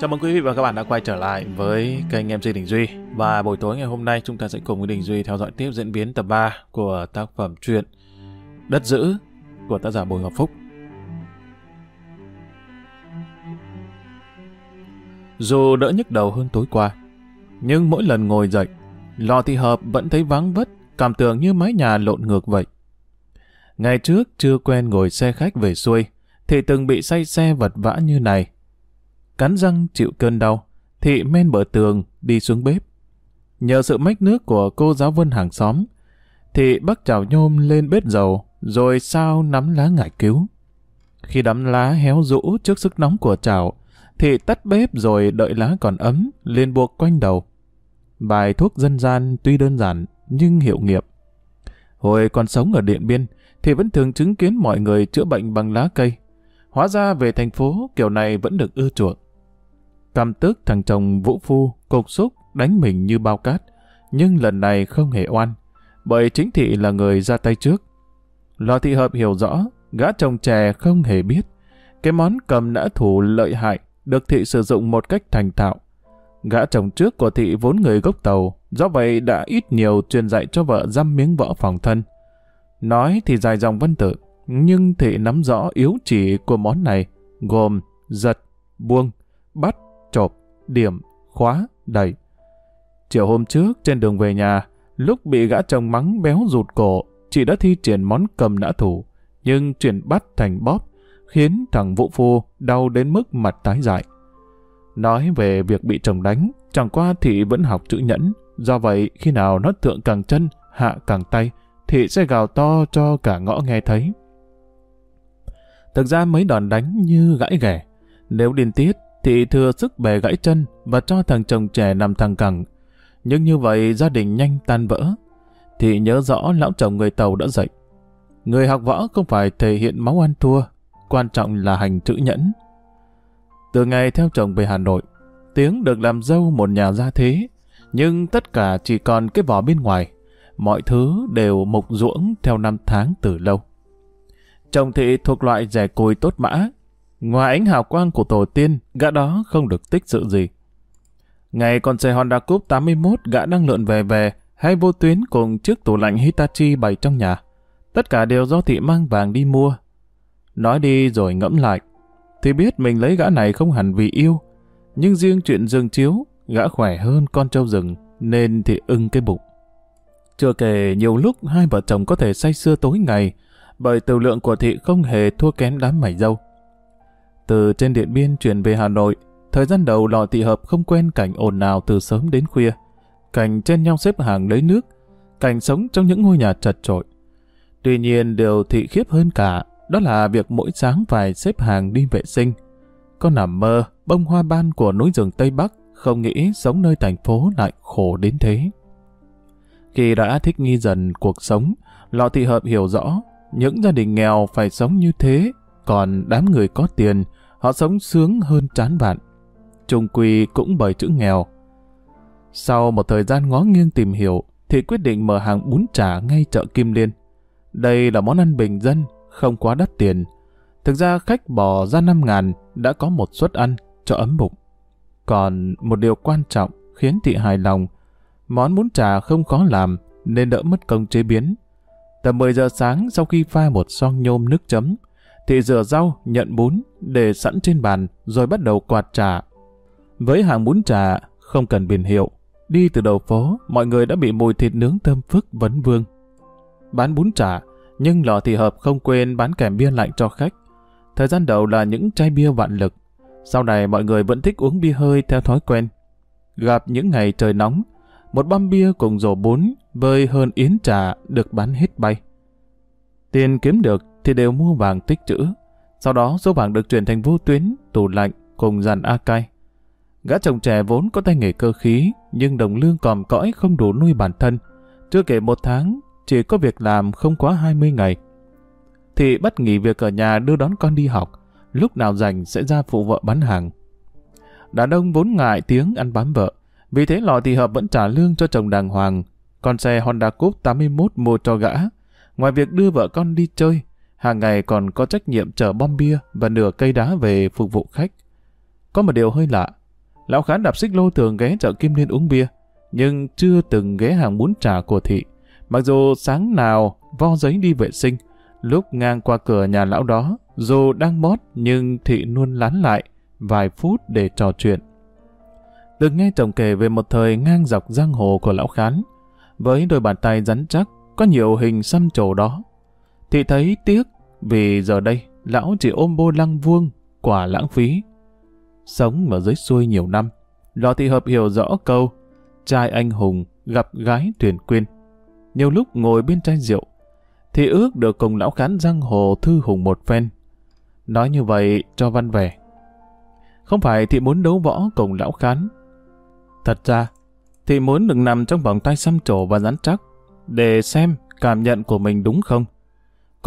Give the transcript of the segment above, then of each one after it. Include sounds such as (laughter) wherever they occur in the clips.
Chào mừng quý vị và các bạn đã quay trở lại với kênh MC Đình Duy. Và buổi tối ngày hôm nay chúng ta sẽ cùng với Đình Duy theo dõi tiếp diễn biến tập 3 của tác phẩm truyện Đất Giữ của tác giả Bùi Ngọc Phúc. Dù đỡ nhức đầu hơn tối qua, nhưng mỗi lần ngồi dậy, lò thị hợp vẫn thấy vắng vất, cảm tưởng như mái nhà lộn ngược vậy. Ngày trước chưa quen ngồi xe khách về xuôi, thì từng bị say xe vật vã như này cắn răng chịu cơn đau, thị men bờ tường đi xuống bếp. Nhờ sự mách nước của cô giáo vân hàng xóm, thị bắt chảo nhôm lên bếp dầu, rồi sao nắm lá ngải cứu. Khi đắm lá héo rũ trước sức nóng của chảo, thị tắt bếp rồi đợi lá còn ấm, liền buộc quanh đầu. Bài thuốc dân gian tuy đơn giản, nhưng hiệu nghiệm. Hồi còn sống ở Điện Biên, thì vẫn thường chứng kiến mọi người chữa bệnh bằng lá cây. Hóa ra về thành phố, kiểu này vẫn được ưa chuộng. Căm tức thằng chồng vũ phu, cục xúc, đánh mình như bao cát. Nhưng lần này không hề oan, bởi chính thị là người ra tay trước. Lò thị hợp hiểu rõ, gã chồng trẻ không hề biết. Cái món cầm nã thủ lợi hại được thị sử dụng một cách thành thạo. Gã chồng trước của thị vốn người gốc tàu, do vậy đã ít nhiều truyền dạy cho vợ dăm miếng võ phòng thân. Nói thì dài dòng văn tự, nhưng thị nắm rõ yếu chỉ của món này, gồm giật, buông, bắt, chộp, điểm, khóa, đẩy. Chiều hôm trước trên đường về nhà, lúc bị gã chồng mắng béo rụt cổ, chị đã thi triển món cầm nã thủ, nhưng chuyển bắt thành bóp, khiến thằng Vũ Phu đau đến mức mặt tái dại. Nói về việc bị chồng đánh, chẳng qua thị vẫn học chữ nhẫn, do vậy khi nào nó thượng càng chân, hạ càng tay, thị sẽ gào to cho cả ngõ nghe thấy. Thực ra mấy đòn đánh như gãy ghẻ, nếu điên tiết thì thừa sức bẻ gãy chân và cho thằng chồng trẻ nằm thằng cẳng. Nhưng như vậy gia đình nhanh tan vỡ. thị nhớ rõ lão chồng người Tàu đã dạy. Người học võ không phải thể hiện máu ăn thua, quan trọng là hành chữ nhẫn. Từ ngày theo chồng về Hà Nội, Tiếng được làm dâu một nhà gia thế, nhưng tất cả chỉ còn cái vỏ bên ngoài. Mọi thứ đều mục ruỗng theo năm tháng từ lâu. Chồng thị thuộc loại rẻ cùi tốt mã, Ngoài ánh hào quang của tổ tiên, gã đó không được tích sự gì. Ngày con xe Honda Cup 81 gã đang lượn về về, hay vô tuyến cùng chiếc tủ lạnh Hitachi bày trong nhà. Tất cả đều do thị mang vàng đi mua. Nói đi rồi ngẫm lại, thì biết mình lấy gã này không hẳn vì yêu, nhưng riêng chuyện rừng chiếu, gã khỏe hơn con trâu rừng, nên thì ưng cái bụng. Chưa kể nhiều lúc hai vợ chồng có thể say sưa tối ngày, bởi tiểu lượng của thị không hề thua kém đám mày dâu. Từ trên Điện Biên chuyển về Hà Nội, thời gian đầu lò thị hợp không quen cảnh ồn ào từ sớm đến khuya. Cảnh chen nhau xếp hàng lấy nước, cảnh sống trong những ngôi nhà chật trội. Tuy nhiên điều thị khiếp hơn cả, đó là việc mỗi sáng phải xếp hàng đi vệ sinh. Có nằm mơ, bông hoa ban của núi rừng Tây Bắc không nghĩ sống nơi thành phố lại khổ đến thế. Khi đã thích nghi dần cuộc sống, lọ thị hợp hiểu rõ những gia đình nghèo phải sống như thế, còn đám người có tiền họ sống sướng hơn chán vạn. Trung quy cũng bởi chữ nghèo. Sau một thời gian ngó nghiêng tìm hiểu, thì quyết định mở hàng bún chả ngay chợ Kim Liên. Đây là món ăn bình dân, không quá đắt tiền. Thực ra khách bỏ ra 5 ngàn đã có một suất ăn cho ấm bụng. Còn một điều quan trọng khiến thị hài lòng, món bún chả không khó làm nên đỡ mất công chế biến. Tầm 10 giờ sáng sau khi pha một son nhôm nước chấm, thì rửa rau, nhận bún, để sẵn trên bàn, rồi bắt đầu quạt trà. Với hàng bún trà, không cần biển hiệu. Đi từ đầu phố, mọi người đã bị mùi thịt nướng thơm phức vấn vương. Bán bún trà, nhưng lò thị hợp không quên bán kèm bia lạnh cho khách. Thời gian đầu là những chai bia vạn lực. Sau này mọi người vẫn thích uống bia hơi theo thói quen. Gặp những ngày trời nóng, một băm bia cùng rổ bún với hơn yến trà được bán hết bay. Tiền kiếm được thì đều mua vàng tích trữ. Sau đó số vàng được chuyển thành vô tuyến, tủ lạnh cùng dàn A cai. Gã chồng trẻ vốn có tay nghề cơ khí, nhưng đồng lương còm cõi không đủ nuôi bản thân. Chưa kể một tháng, chỉ có việc làm không quá 20 ngày. Thì bắt nghỉ việc ở nhà đưa đón con đi học, lúc nào rảnh sẽ ra phụ vợ bán hàng. Đàn ông vốn ngại tiếng ăn bám vợ, vì thế lò thì hợp vẫn trả lương cho chồng đàng hoàng. Con xe Honda Cup 81 mua cho gã. Ngoài việc đưa vợ con đi chơi, hàng ngày còn có trách nhiệm chở bom bia và nửa cây đá về phục vụ khách. Có một điều hơi lạ, Lão Khán đạp xích lô thường ghé chợ Kim Liên uống bia, nhưng chưa từng ghé hàng bún trà của thị. Mặc dù sáng nào vo giấy đi vệ sinh, lúc ngang qua cửa nhà lão đó, dù đang mót nhưng thị luôn lán lại vài phút để trò chuyện. Được nghe chồng kể về một thời ngang dọc giang hồ của lão Khán, với đôi bàn tay rắn chắc, có nhiều hình xăm trổ đó. Thị thấy tiếc vì giờ đây lão chỉ ôm bô lăng vuông, quả lãng phí. Sống ở dưới xuôi nhiều năm, Lò Thị Hợp hiểu rõ câu trai anh hùng gặp gái tuyển quyên. Nhiều lúc ngồi bên chai rượu, thì ước được cùng lão khán giang hồ thư hùng một phen. Nói như vậy cho văn vẻ. Không phải thị muốn đấu võ cùng lão khán. Thật ra, thị muốn được nằm trong vòng tay xăm trổ và rắn chắc, để xem cảm nhận của mình đúng không.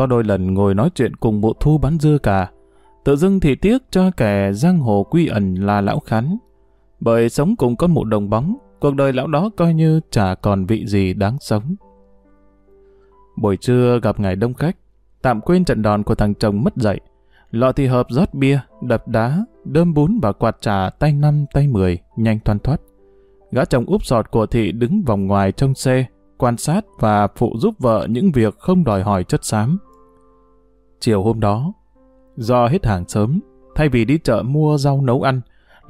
Có đôi lần ngồi nói chuyện cùng bộ thu bán dưa cả, tự dưng thì tiếc cho kẻ giang hồ quy ẩn là lão khán. Bởi sống cùng con mụ đồng bóng, cuộc đời lão đó coi như chả còn vị gì đáng sống. Buổi trưa gặp ngày đông khách, tạm quên trận đòn của thằng chồng mất dậy. Lọ thì hợp rót bia, đập đá, đơm bún và quạt trà tay năm tay mười, nhanh thoăn thoát. Gã chồng úp sọt của thị đứng vòng ngoài trong xe, quan sát và phụ giúp vợ những việc không đòi hỏi chất xám. Chiều hôm đó, do hết hàng sớm, thay vì đi chợ mua rau nấu ăn,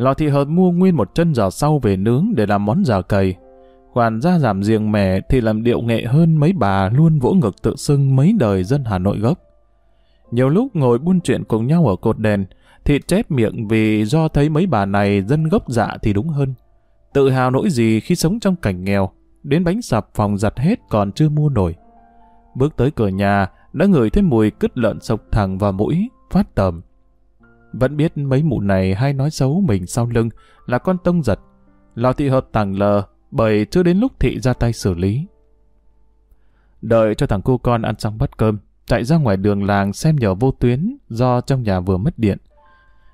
Lò thị hợp mua nguyên một chân giò sau về nướng để làm món giò cầy. Khoản ra giảm riêng mẻ thì làm điệu nghệ hơn mấy bà luôn vỗ ngực tự xưng mấy đời dân Hà Nội gốc. Nhiều lúc ngồi buôn chuyện cùng nhau ở cột đèn, thì chép miệng vì do thấy mấy bà này dân gốc dạ thì đúng hơn. Tự hào nỗi gì khi sống trong cảnh nghèo, đến bánh sạp phòng giặt hết còn chưa mua nổi. Bước tới cửa nhà, đã ngửi thấy mùi cứt lợn sộc thẳng vào mũi, phát tầm. Vẫn biết mấy mụ này hay nói xấu mình sau lưng là con tông giật. Lò thị hợp tàng lờ bởi chưa đến lúc thị ra tay xử lý. Đợi cho thằng cô con ăn xong bát cơm, chạy ra ngoài đường làng xem nhờ vô tuyến do trong nhà vừa mất điện.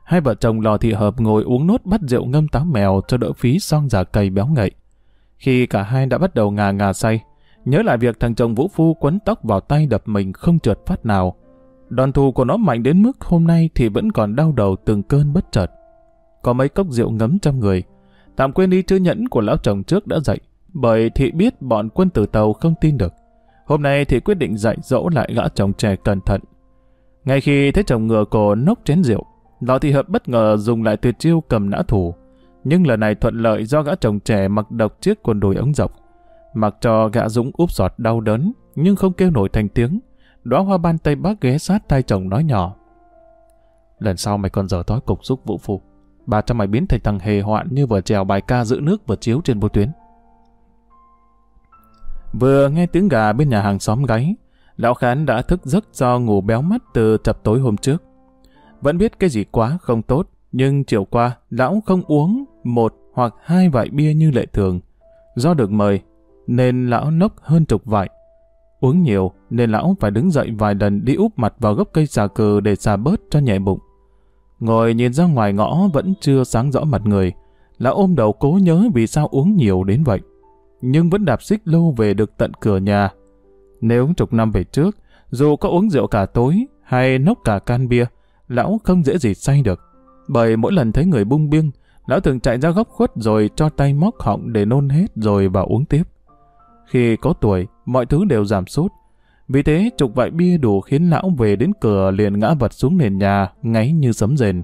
Hai vợ chồng lò thị hợp ngồi uống nốt bát rượu ngâm táo mèo cho đỡ phí son giả cầy béo ngậy. Khi cả hai đã bắt đầu ngà ngà say, nhớ lại việc thằng chồng Vũ Phu quấn tóc vào tay đập mình không trượt phát nào, đòn thù của nó mạnh đến mức hôm nay thì vẫn còn đau đầu từng cơn bất chợt. Có mấy cốc rượu ngấm trong người. Tạm quên đi chữ nhẫn của lão chồng trước đã dậy, bởi thị biết bọn quân tử tàu không tin được. Hôm nay thì quyết định dạy dỗ lại gã chồng trẻ cẩn thận. Ngay khi thấy chồng ngựa cổ nốc chén rượu, Lò thị hợp bất ngờ dùng lại tuyệt chiêu cầm nã thủ. Nhưng lần này thuận lợi do gã chồng trẻ mặc độc chiếc quần đùi ống dọc Mặc cho gã dũng úp giọt đau đớn, nhưng không kêu nổi thành tiếng, đóa hoa ban tây bắc ghé sát tay chồng nói nhỏ. Lần sau mày còn dở thói cục giúp vũ phụ. Bà cho mày biến thành thằng hề hoạn như vừa trèo bài ca giữ nước vừa chiếu trên vô tuyến. Vừa nghe tiếng gà bên nhà hàng xóm gáy, lão khán đã thức giấc do ngủ béo mắt từ chập tối hôm trước. Vẫn biết cái gì quá không tốt, nhưng chiều qua lão không uống một hoặc hai vại bia như lệ thường. Do được mời, nên lão nốc hơn chục vại. Uống nhiều nên lão phải đứng dậy vài lần đi úp mặt vào gốc cây xà cừ để xà bớt cho nhẹ bụng. Ngồi nhìn ra ngoài ngõ vẫn chưa sáng rõ mặt người. Lão ôm đầu cố nhớ vì sao uống nhiều đến vậy. Nhưng vẫn đạp xích lâu về được tận cửa nhà. Nếu chục năm về trước, dù có uống rượu cả tối hay nốc cả can bia, lão không dễ gì say được. Bởi mỗi lần thấy người bung biêng, lão thường chạy ra góc khuất rồi cho tay móc họng để nôn hết rồi vào uống tiếp. Khi có tuổi, mọi thứ đều giảm sút. Vì thế, chục vại bia đủ khiến lão về đến cửa liền ngã vật xuống nền nhà, ngáy như sấm rền.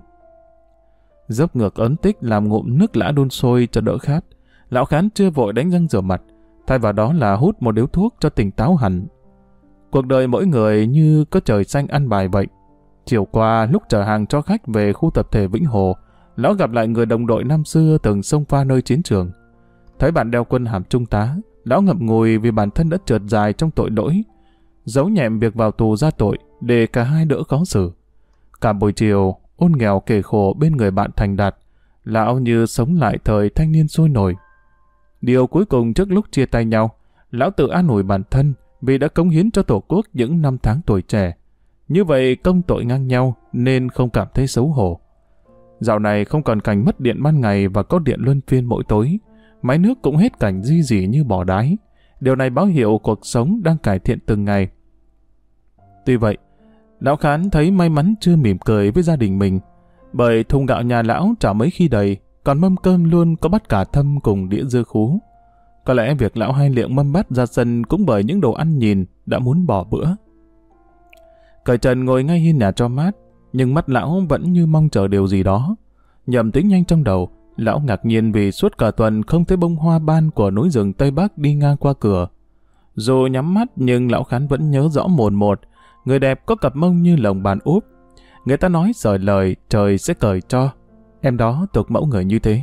Dốc ngược ấn tích làm ngụm nước lã đun sôi cho đỡ khát. Lão khán chưa vội đánh răng rửa mặt, thay vào đó là hút một điếu thuốc cho tỉnh táo hẳn. Cuộc đời mỗi người như có trời xanh ăn bài vậy. Chiều qua, lúc chở hàng cho khách về khu tập thể Vĩnh Hồ, lão gặp lại người đồng đội năm xưa từng sông pha nơi chiến trường. Thấy bạn đeo quân hàm trung tá, Lão ngậm ngùi vì bản thân đã trượt dài trong tội lỗi, giấu nhẹm việc vào tù ra tội để cả hai đỡ khó xử. Cả buổi chiều, ôn nghèo kể khổ bên người bạn thành đạt, lão như sống lại thời thanh niên sôi nổi. Điều cuối cùng trước lúc chia tay nhau, lão tự an ủi bản thân vì đã cống hiến cho Tổ quốc những năm tháng tuổi trẻ. Như vậy công tội ngang nhau nên không cảm thấy xấu hổ. Dạo này không còn cảnh mất điện ban ngày và có điện luân phiên mỗi tối, máy nước cũng hết cảnh di dỉ như bỏ đáy. Điều này báo hiệu cuộc sống đang cải thiện từng ngày. Tuy vậy, lão khán thấy may mắn chưa mỉm cười với gia đình mình, bởi thùng gạo nhà lão chả mấy khi đầy, còn mâm cơm luôn có bắt cả thâm cùng đĩa dưa khú. Có lẽ việc lão hai liệng mâm bát ra sân cũng bởi những đồ ăn nhìn đã muốn bỏ bữa. Cởi trần ngồi ngay hiên nhà cho mát, nhưng mắt lão vẫn như mong chờ điều gì đó. Nhầm tính nhanh trong đầu, lão ngạc nhiên vì suốt cả tuần không thấy bông hoa ban của núi rừng Tây Bắc đi ngang qua cửa. Dù nhắm mắt nhưng lão khán vẫn nhớ rõ mồn một, người đẹp có cặp mông như lồng bàn úp. Người ta nói rời lời trời sẽ cởi cho. Em đó thuộc mẫu người như thế.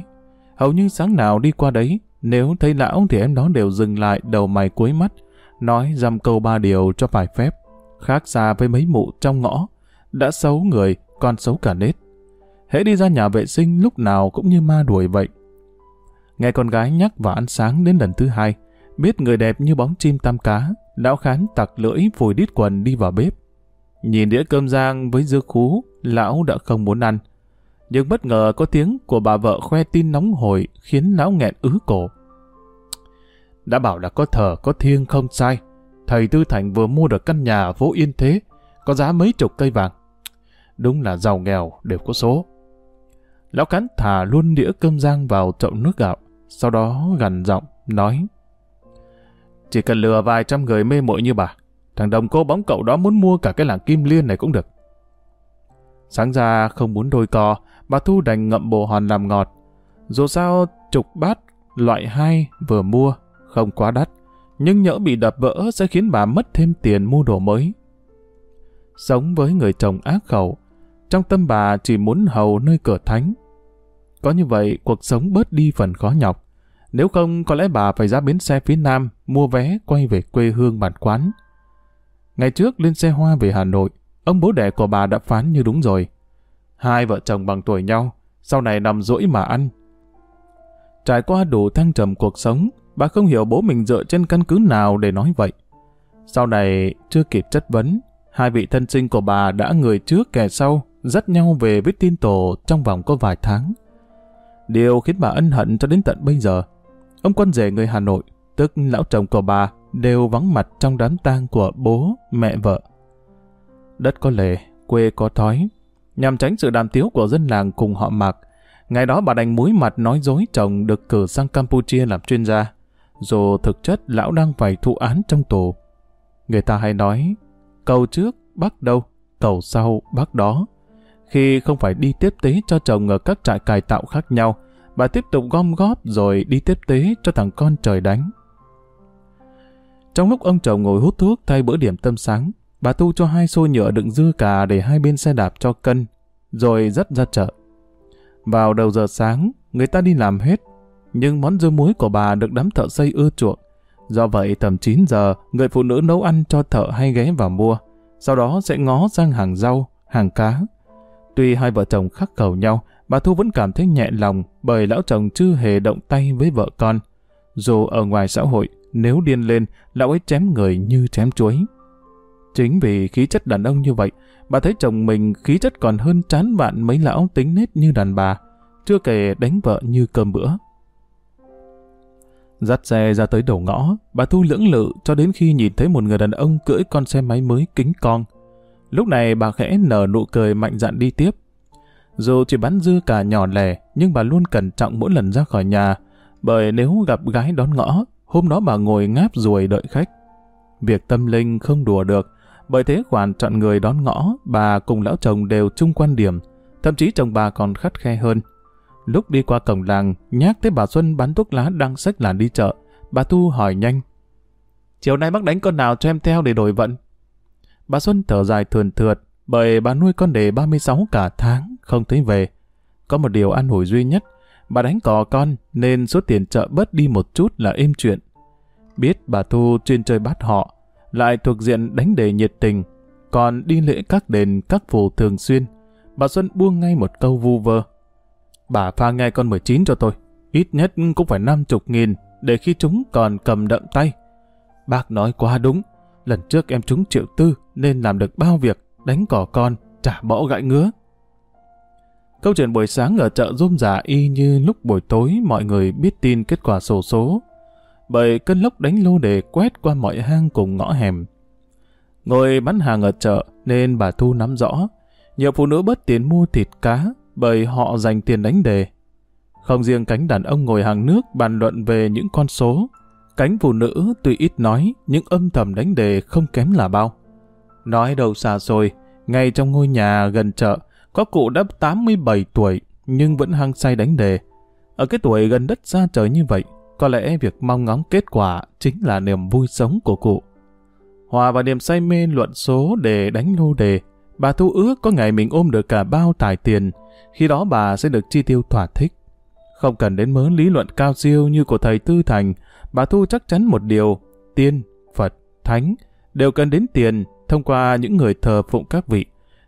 Hầu như sáng nào đi qua đấy, nếu thấy lão thì em đó đều dừng lại đầu mày cuối mắt, nói dăm câu ba điều cho phải phép. Khác xa với mấy mụ trong ngõ, đã xấu người, còn xấu cả nết. Hễ đi ra nhà vệ sinh lúc nào cũng như ma đuổi vậy. Nghe con gái nhắc vào ăn sáng đến lần thứ hai, biết người đẹp như bóng chim tam cá, lão khán tặc lưỡi phùi đít quần đi vào bếp. Nhìn đĩa cơm rang với dưa khú, lão đã không muốn ăn. Nhưng bất ngờ có tiếng của bà vợ khoe tin nóng hổi khiến lão nghẹn ứ cổ. Đã bảo là có thờ có thiêng không sai. Thầy Tư Thành vừa mua được căn nhà vô Yên Thế, có giá mấy chục cây vàng. Đúng là giàu nghèo đều có số. Lão cán thả luôn đĩa cơm rang vào chậu nước gạo, sau đó gằn giọng, nói Chỉ cần lừa vài trăm người mê muội như bà, thằng đồng cô bóng cậu đó muốn mua cả cái làng Kim Liên này cũng được. Sáng ra không muốn đôi co, bà Thu đành ngậm bồ hòn làm ngọt. Dù sao chục bát loại hai vừa mua, không quá đắt, nhưng nhỡ bị đập vỡ sẽ khiến bà mất thêm tiền mua đồ mới. Sống với người chồng ác khẩu, trong tâm bà chỉ muốn hầu nơi cửa thánh. Có như vậy, cuộc sống bớt đi phần khó nhọc. Nếu không, có lẽ bà phải ra bến xe phía Nam, mua vé quay về quê hương bản quán. Ngày trước lên xe hoa về Hà Nội, ông bố đẻ của bà đã phán như đúng rồi. Hai vợ chồng bằng tuổi nhau, sau này nằm rỗi mà ăn. Trải qua đủ thăng trầm cuộc sống, bà không hiểu bố mình dựa trên căn cứ nào để nói vậy. Sau này, chưa kịp chất vấn, hai vị thân sinh của bà đã người trước kẻ sau, dắt nhau về với tin tổ trong vòng có vài tháng. Điều khiến bà ân hận cho đến tận bây giờ. Ông con rể người Hà Nội, tức lão chồng của bà, đều vắng mặt trong đám tang của bố, mẹ vợ. Đất có lề, quê có thói. Nhằm tránh sự đàm tiếu của dân làng cùng họ mạc, ngày đó bà đành mũi mặt nói dối chồng được cử sang Campuchia làm chuyên gia, dù thực chất lão đang phải thụ án trong tù. Người ta hay nói, cầu trước bắt đâu, cầu sau bắt đó. Khi không phải đi tiếp tế cho chồng ở các trại cải tạo khác nhau, bà tiếp tục gom góp rồi đi tiếp tế cho thằng con trời đánh. Trong lúc ông chồng ngồi hút thuốc thay bữa điểm tâm sáng, bà tu cho hai xô nhựa đựng dưa cà để hai bên xe đạp cho cân, rồi dắt ra chợ. Vào đầu giờ sáng, người ta đi làm hết, nhưng món dưa muối của bà được đám thợ xây ưa chuộng. Do vậy tầm 9 giờ, người phụ nữ nấu ăn cho thợ hay ghé vào mua, sau đó sẽ ngó sang hàng rau, hàng cá. Tuy hai vợ chồng khắc cầu nhau, bà Thu vẫn cảm thấy nhẹ lòng bởi lão chồng chưa hề động tay với vợ con. Dù ở ngoài xã hội, nếu điên lên, lão ấy chém người như chém chuối. Chính vì khí chất đàn ông như vậy, bà thấy chồng mình khí chất còn hơn chán bạn mấy lão tính nết như đàn bà, chưa kể đánh vợ như cơm bữa. Dắt xe ra tới đầu ngõ, bà Thu lưỡng lự cho đến khi nhìn thấy một người đàn ông cưỡi con xe máy mới kính con. Lúc này bà khẽ nở nụ cười mạnh dạn đi tiếp. Dù chỉ bán dư cả nhỏ lẻ, nhưng bà luôn cẩn trọng mỗi lần ra khỏi nhà, bởi nếu gặp gái đón ngõ, hôm đó bà ngồi ngáp ruồi đợi khách. Việc tâm linh không đùa được, bởi thế khoản chọn người đón ngõ, bà cùng lão chồng đều chung quan điểm, thậm chí chồng bà còn khắt khe hơn. Lúc đi qua cổng làng, nhắc tới bà Xuân bán thuốc lá đang xách làn đi chợ, bà Thu hỏi nhanh. Chiều nay bác đánh con nào cho em theo để đổi vận? Bà Xuân thở dài thườn thượt, bởi bà nuôi con đề 36 cả tháng, không thấy về. Có một điều an ủi duy nhất, bà đánh cò con nên số tiền chợ bớt đi một chút là êm chuyện. Biết bà Thu chuyên chơi bát họ, lại thuộc diện đánh đề nhiệt tình, còn đi lễ các đền các phù thường xuyên, bà Xuân buông ngay một câu vu vơ. Bà pha ngay con 19 cho tôi, ít nhất cũng phải 50 nghìn để khi chúng còn cầm đậm tay. Bác nói quá đúng, lần trước em trúng triệu tư nên làm được bao việc, đánh cỏ con, trả bỏ gãi ngứa. Câu chuyện buổi sáng ở chợ rôm giả y như lúc buổi tối mọi người biết tin kết quả sổ số. Bởi cơn lốc đánh lô đề quét qua mọi hang cùng ngõ hẻm. Ngồi bán hàng ở chợ nên bà Thu nắm rõ. Nhiều phụ nữ bớt tiền mua thịt cá bởi họ dành tiền đánh đề. Không riêng cánh đàn ông ngồi hàng nước bàn luận về những con số, cánh phụ nữ tuy ít nói nhưng âm thầm đánh đề không kém là bao. Nói đầu xa xôi, ngay trong ngôi nhà gần chợ, có cụ đã 87 tuổi nhưng vẫn hăng say đánh đề. Ở cái tuổi gần đất xa trời như vậy, có lẽ việc mong ngóng kết quả chính là niềm vui sống của cụ. Hòa vào niềm say mê luận số để đánh lô đề, bà Thu ước có ngày mình ôm được cả bao tài tiền, khi đó bà sẽ được chi tiêu thỏa thích. Không cần đến mớ lý luận cao siêu như của thầy Tư Thành, bà Thu chắc chắn một điều, tiên, Phật, Thánh đều cần đến tiền thông qua những người thờ phụng các vị.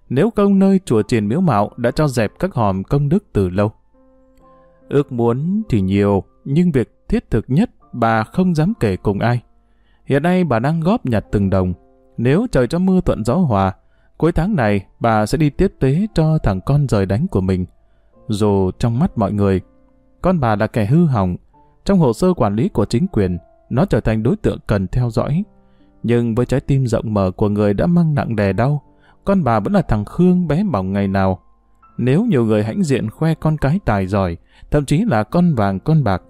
Nếu công nơi chùa triền miếu mạo đã cho dẹp các hòm công đức từ lâu. Ước muốn thì nhiều, nhưng việc thiết thực nhất bà không dám kể cùng ai. Hiện nay bà đang góp nhặt từng đồng. Nếu trời cho mưa thuận gió hòa, cuối tháng này bà sẽ đi tiếp tế cho thằng con rời đánh của mình. Dù trong mắt mọi người, con bà là kẻ hư hỏng. Trong hồ sơ quản lý của chính quyền, nó trở thành đối tượng cần theo dõi. Nhưng với trái tim rộng mở của người đã mang nặng đè đau, con bà vẫn là thằng Khương bé bỏng ngày nào. Nếu nhiều người hãnh diện khoe con cái tài giỏi, thậm chí là con vàng con bạc,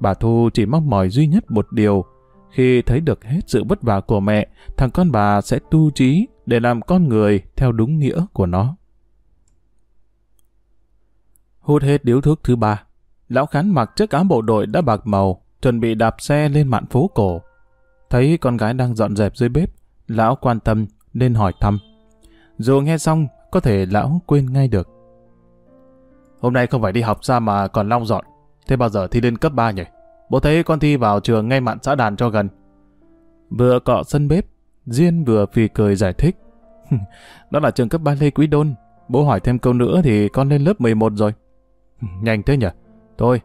bà Thu chỉ mong mỏi duy nhất một điều. Khi thấy được hết sự vất vả của mẹ, thằng con bà sẽ tu trí để làm con người theo đúng nghĩa của nó. Hút hết điếu thuốc thứ ba, lão khán mặc chiếc áo bộ đội đã bạc màu, chuẩn bị đạp xe lên mạn phố cổ. Thấy con gái đang dọn dẹp dưới bếp, lão quan tâm nên hỏi thăm. Dù nghe xong, có thể lão quên ngay được. Hôm nay không phải đi học ra mà còn long dọn. Thế bao giờ thi lên cấp 3 nhỉ? Bố thấy con thi vào trường ngay mạn xã đàn cho gần. Vừa cọ sân bếp, Diên vừa phì cười giải thích. (laughs) Đó là trường cấp 3 Lê Quý Đôn. Bố hỏi thêm câu nữa thì con lên lớp 11 rồi. (laughs) Nhanh thế nhỉ? Thôi,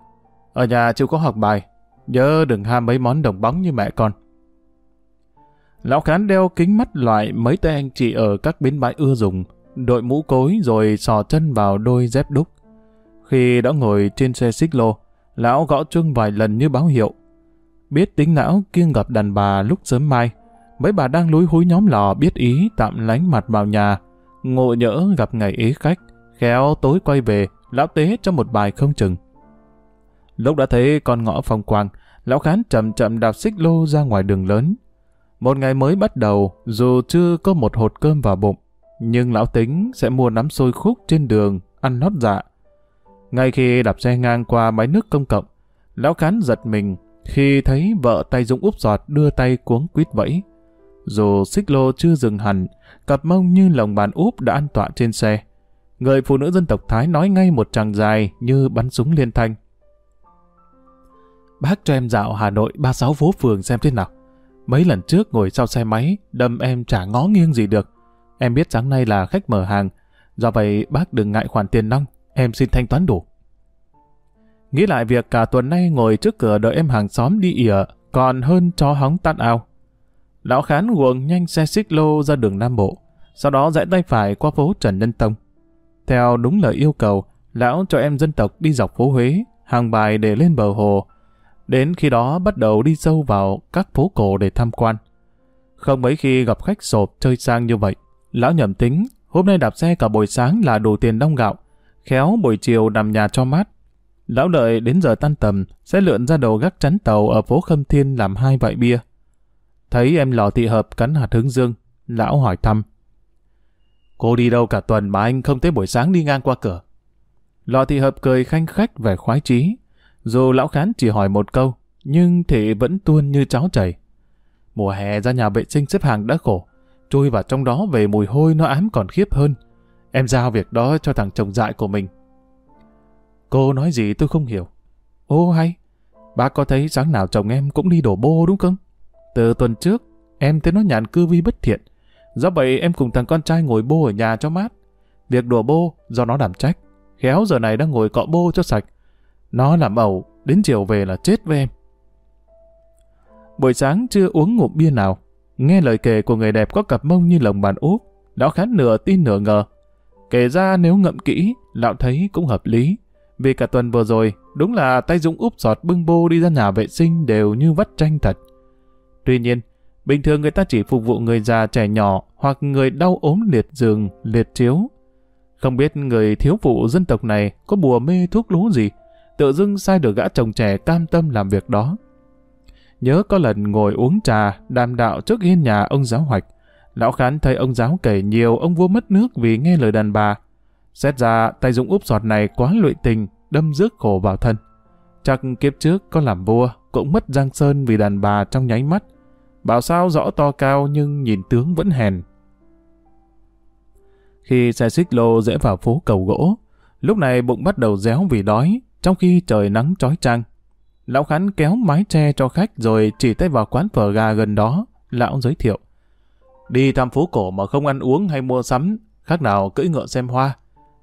ở nhà chưa có học bài. Nhớ đừng ham mấy món đồng bóng như mẹ con. Lão Khán đeo kính mắt loại mấy tay anh chị ở các bến bãi ưa dùng, đội mũ cối rồi sò chân vào đôi dép đúc. Khi đã ngồi trên xe xích lô, lão gõ chuông vài lần như báo hiệu. Biết tính lão kiêng gặp đàn bà lúc sớm mai, mấy bà đang lúi húi nhóm lò biết ý tạm lánh mặt vào nhà, ngộ nhỡ gặp ngày ý khách, khéo tối quay về, lão tế cho một bài không chừng. Lúc đã thấy con ngõ phong quang, lão khán chậm chậm đạp xích lô ra ngoài đường lớn. Một ngày mới bắt đầu, dù chưa có một hột cơm vào bụng, nhưng lão tính sẽ mua nắm xôi khúc trên đường, ăn nót dạ. Ngay khi đạp xe ngang qua máy nước công cộng, lão khán giật mình khi thấy vợ tay Dũng úp giọt đưa tay cuống quýt vẫy. Dù xích lô chưa dừng hẳn, cặp mông như lồng bàn úp đã an tọa trên xe. Người phụ nữ dân tộc Thái nói ngay một tràng dài như bắn súng liên thanh. Bác cho em dạo Hà Nội 36 phố phường xem thế nào. Mấy lần trước ngồi sau xe máy, đâm em chả ngó nghiêng gì được. Em biết sáng nay là khách mở hàng, do vậy bác đừng ngại khoản tiền nong, em xin thanh toán đủ. Nghĩ lại việc cả tuần nay ngồi trước cửa đợi em hàng xóm đi ỉa, còn hơn chó hóng tan ao. Lão Khán guồng nhanh xe xích lô ra đường Nam Bộ, sau đó rẽ tay phải qua phố Trần Nhân Tông. Theo đúng lời yêu cầu, lão cho em dân tộc đi dọc phố Huế, hàng bài để lên bờ hồ. Đến khi đó bắt đầu đi sâu vào các phố cổ để tham quan. Không mấy khi gặp khách sộp chơi sang như vậy, lão nhầm tính, hôm nay đạp xe cả buổi sáng là đủ tiền đông gạo, khéo buổi chiều nằm nhà cho mát. Lão đợi đến giờ tan tầm, sẽ lượn ra đầu gác chắn tàu ở phố Khâm Thiên làm hai vại bia. Thấy em lò thị hợp cắn hạt hướng dương, lão hỏi thăm. Cô đi đâu cả tuần mà anh không thấy buổi sáng đi ngang qua cửa? Lò thị hợp cười khanh khách vẻ khoái trí. Dù lão khán chỉ hỏi một câu, nhưng thị vẫn tuôn như cháo chảy. Mùa hè ra nhà vệ sinh xếp hàng đã khổ, chui vào trong đó về mùi hôi nó ám còn khiếp hơn. Em giao việc đó cho thằng chồng dại của mình. Cô nói gì tôi không hiểu. Ô hay, bác có thấy sáng nào chồng em cũng đi đổ bô đúng không? Từ tuần trước, em thấy nó nhàn cư vi bất thiện. Do vậy em cùng thằng con trai ngồi bô ở nhà cho mát. Việc đổ bô do nó đảm trách. Khéo giờ này đang ngồi cọ bô cho sạch. Nó làm ẩu, đến chiều về là chết với em. Buổi sáng chưa uống ngụm bia nào. Nghe lời kể của người đẹp có cặp mông như lồng bàn úp. Lão khá nửa tin nửa ngờ. Kể ra nếu ngậm kỹ, lão thấy cũng hợp lý. Vì cả tuần vừa rồi, đúng là tay Dũng úp giọt bưng bô đi ra nhà vệ sinh đều như vắt tranh thật. Tuy nhiên, bình thường người ta chỉ phục vụ người già trẻ nhỏ hoặc người đau ốm liệt giường, liệt chiếu. Không biết người thiếu phụ dân tộc này có bùa mê thuốc lú gì, tự dưng sai được gã chồng trẻ cam tâm làm việc đó. Nhớ có lần ngồi uống trà, đàm đạo trước hiên nhà ông giáo hoạch. Lão Khán thấy ông giáo kể nhiều ông vua mất nước vì nghe lời đàn bà. Xét ra tay Dũng úp sọt này quá lụy tình, đâm rước khổ vào thân. Chắc kiếp trước có làm vua, cũng mất Giang Sơn vì đàn bà trong nháy mắt. Bảo sao rõ to cao nhưng nhìn tướng vẫn hèn. Khi xe xích lô rẽ vào phố cầu gỗ, lúc này bụng bắt đầu réo vì đói, trong khi trời nắng trói trăng. Lão Khán kéo mái tre cho khách rồi chỉ tay vào quán phở gà gần đó, lão giới thiệu. Đi thăm phố cổ mà không ăn uống hay mua sắm, khác nào cưỡi ngựa xem hoa.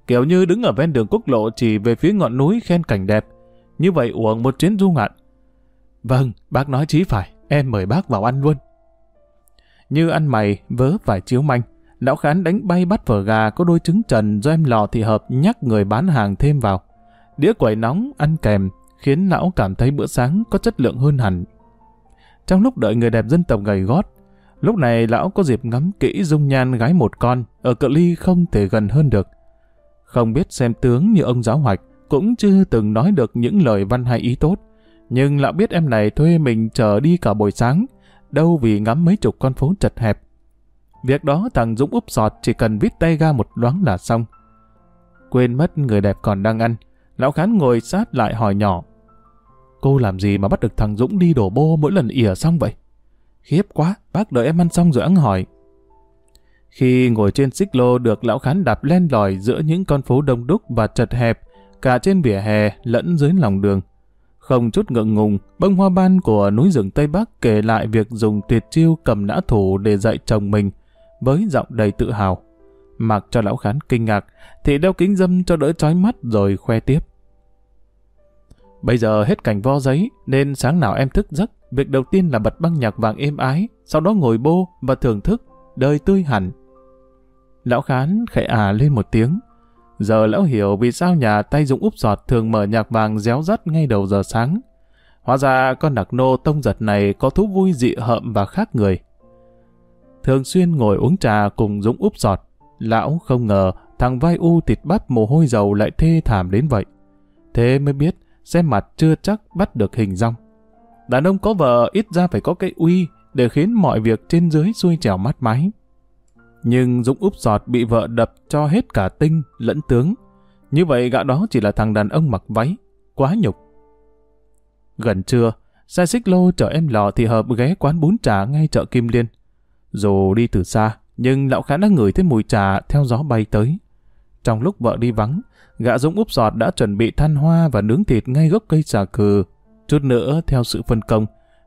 Kiểu như đứng ở ven đường quốc lộ chỉ về phía ngọn núi khen cảnh đẹp. Như vậy uống một chuyến du ngạn. Vâng, bác nói chí phải, em mời bác vào ăn luôn. Như ăn mày, vớ phải chiếu manh. Lão Khán đánh bay bắt phở gà có đôi trứng trần do em lò thị hợp nhắc người bán hàng thêm vào. Đĩa quẩy nóng, ăn kèm, khiến lão cảm thấy bữa sáng có chất lượng hơn hẳn. Trong lúc đợi người đẹp dân tộc gầy gót, lúc này lão có dịp ngắm kỹ dung nhan gái một con, ở cự ly không thể gần hơn được. Không biết xem tướng như ông giáo hoạch, cũng chưa từng nói được những lời văn hay ý tốt. Nhưng lão biết em này thuê mình chờ đi cả buổi sáng, đâu vì ngắm mấy chục con phố chật hẹp. Việc đó thằng Dũng úp sọt chỉ cần viết tay ga một đoán là xong. Quên mất người đẹp còn đang ăn, lão khán ngồi sát lại hỏi nhỏ. Cô làm gì mà bắt được thằng Dũng đi đổ bô mỗi lần ỉa xong vậy? Khiếp quá, bác đợi em ăn xong rồi ăn hỏi. Khi ngồi trên xích lô được lão khán đạp len lỏi giữa những con phố đông đúc và chật hẹp, cả trên vỉa hè lẫn dưới lòng đường. Không chút ngượng ngùng, bông hoa ban của núi rừng Tây Bắc kể lại việc dùng tuyệt chiêu cầm nã thủ để dạy chồng mình, với giọng đầy tự hào. Mặc cho lão khán kinh ngạc, thì đeo kính dâm cho đỡ chói mắt rồi khoe tiếp. Bây giờ hết cảnh vo giấy, nên sáng nào em thức giấc, việc đầu tiên là bật băng nhạc vàng êm ái, sau đó ngồi bô và thưởng thức, đời tươi hẳn. Lão khán khẽ à lên một tiếng. Giờ lão hiểu vì sao nhà tay Dũng úp giọt thường mở nhạc vàng réo rắt ngay đầu giờ sáng. Hóa ra con đặc nô tông giật này có thú vui dị hợm và khác người. Thường xuyên ngồi uống trà cùng Dũng úp giọt. Lão không ngờ thằng vai u thịt bắp mồ hôi dầu lại thê thảm đến vậy. Thế mới biết xem mặt chưa chắc bắt được hình rong. Đàn ông có vợ ít ra phải có cái uy để khiến mọi việc trên dưới xuôi trèo mát máy. Nhưng Dũng úp giọt bị vợ đập cho hết cả tinh lẫn tướng. Như vậy gã đó chỉ là thằng đàn ông mặc váy. Quá nhục. Gần trưa, xe xích lô chở em lò thì hợp ghé quán bún trà ngay chợ Kim Liên. Dù đi từ xa, nhưng lão khá đã ngửi thấy mùi trà theo gió bay tới. Trong lúc vợ đi vắng, gã Dũng úp giọt đã chuẩn bị than hoa và nướng thịt ngay gốc cây xà cừ. Chút nữa theo sự phân công,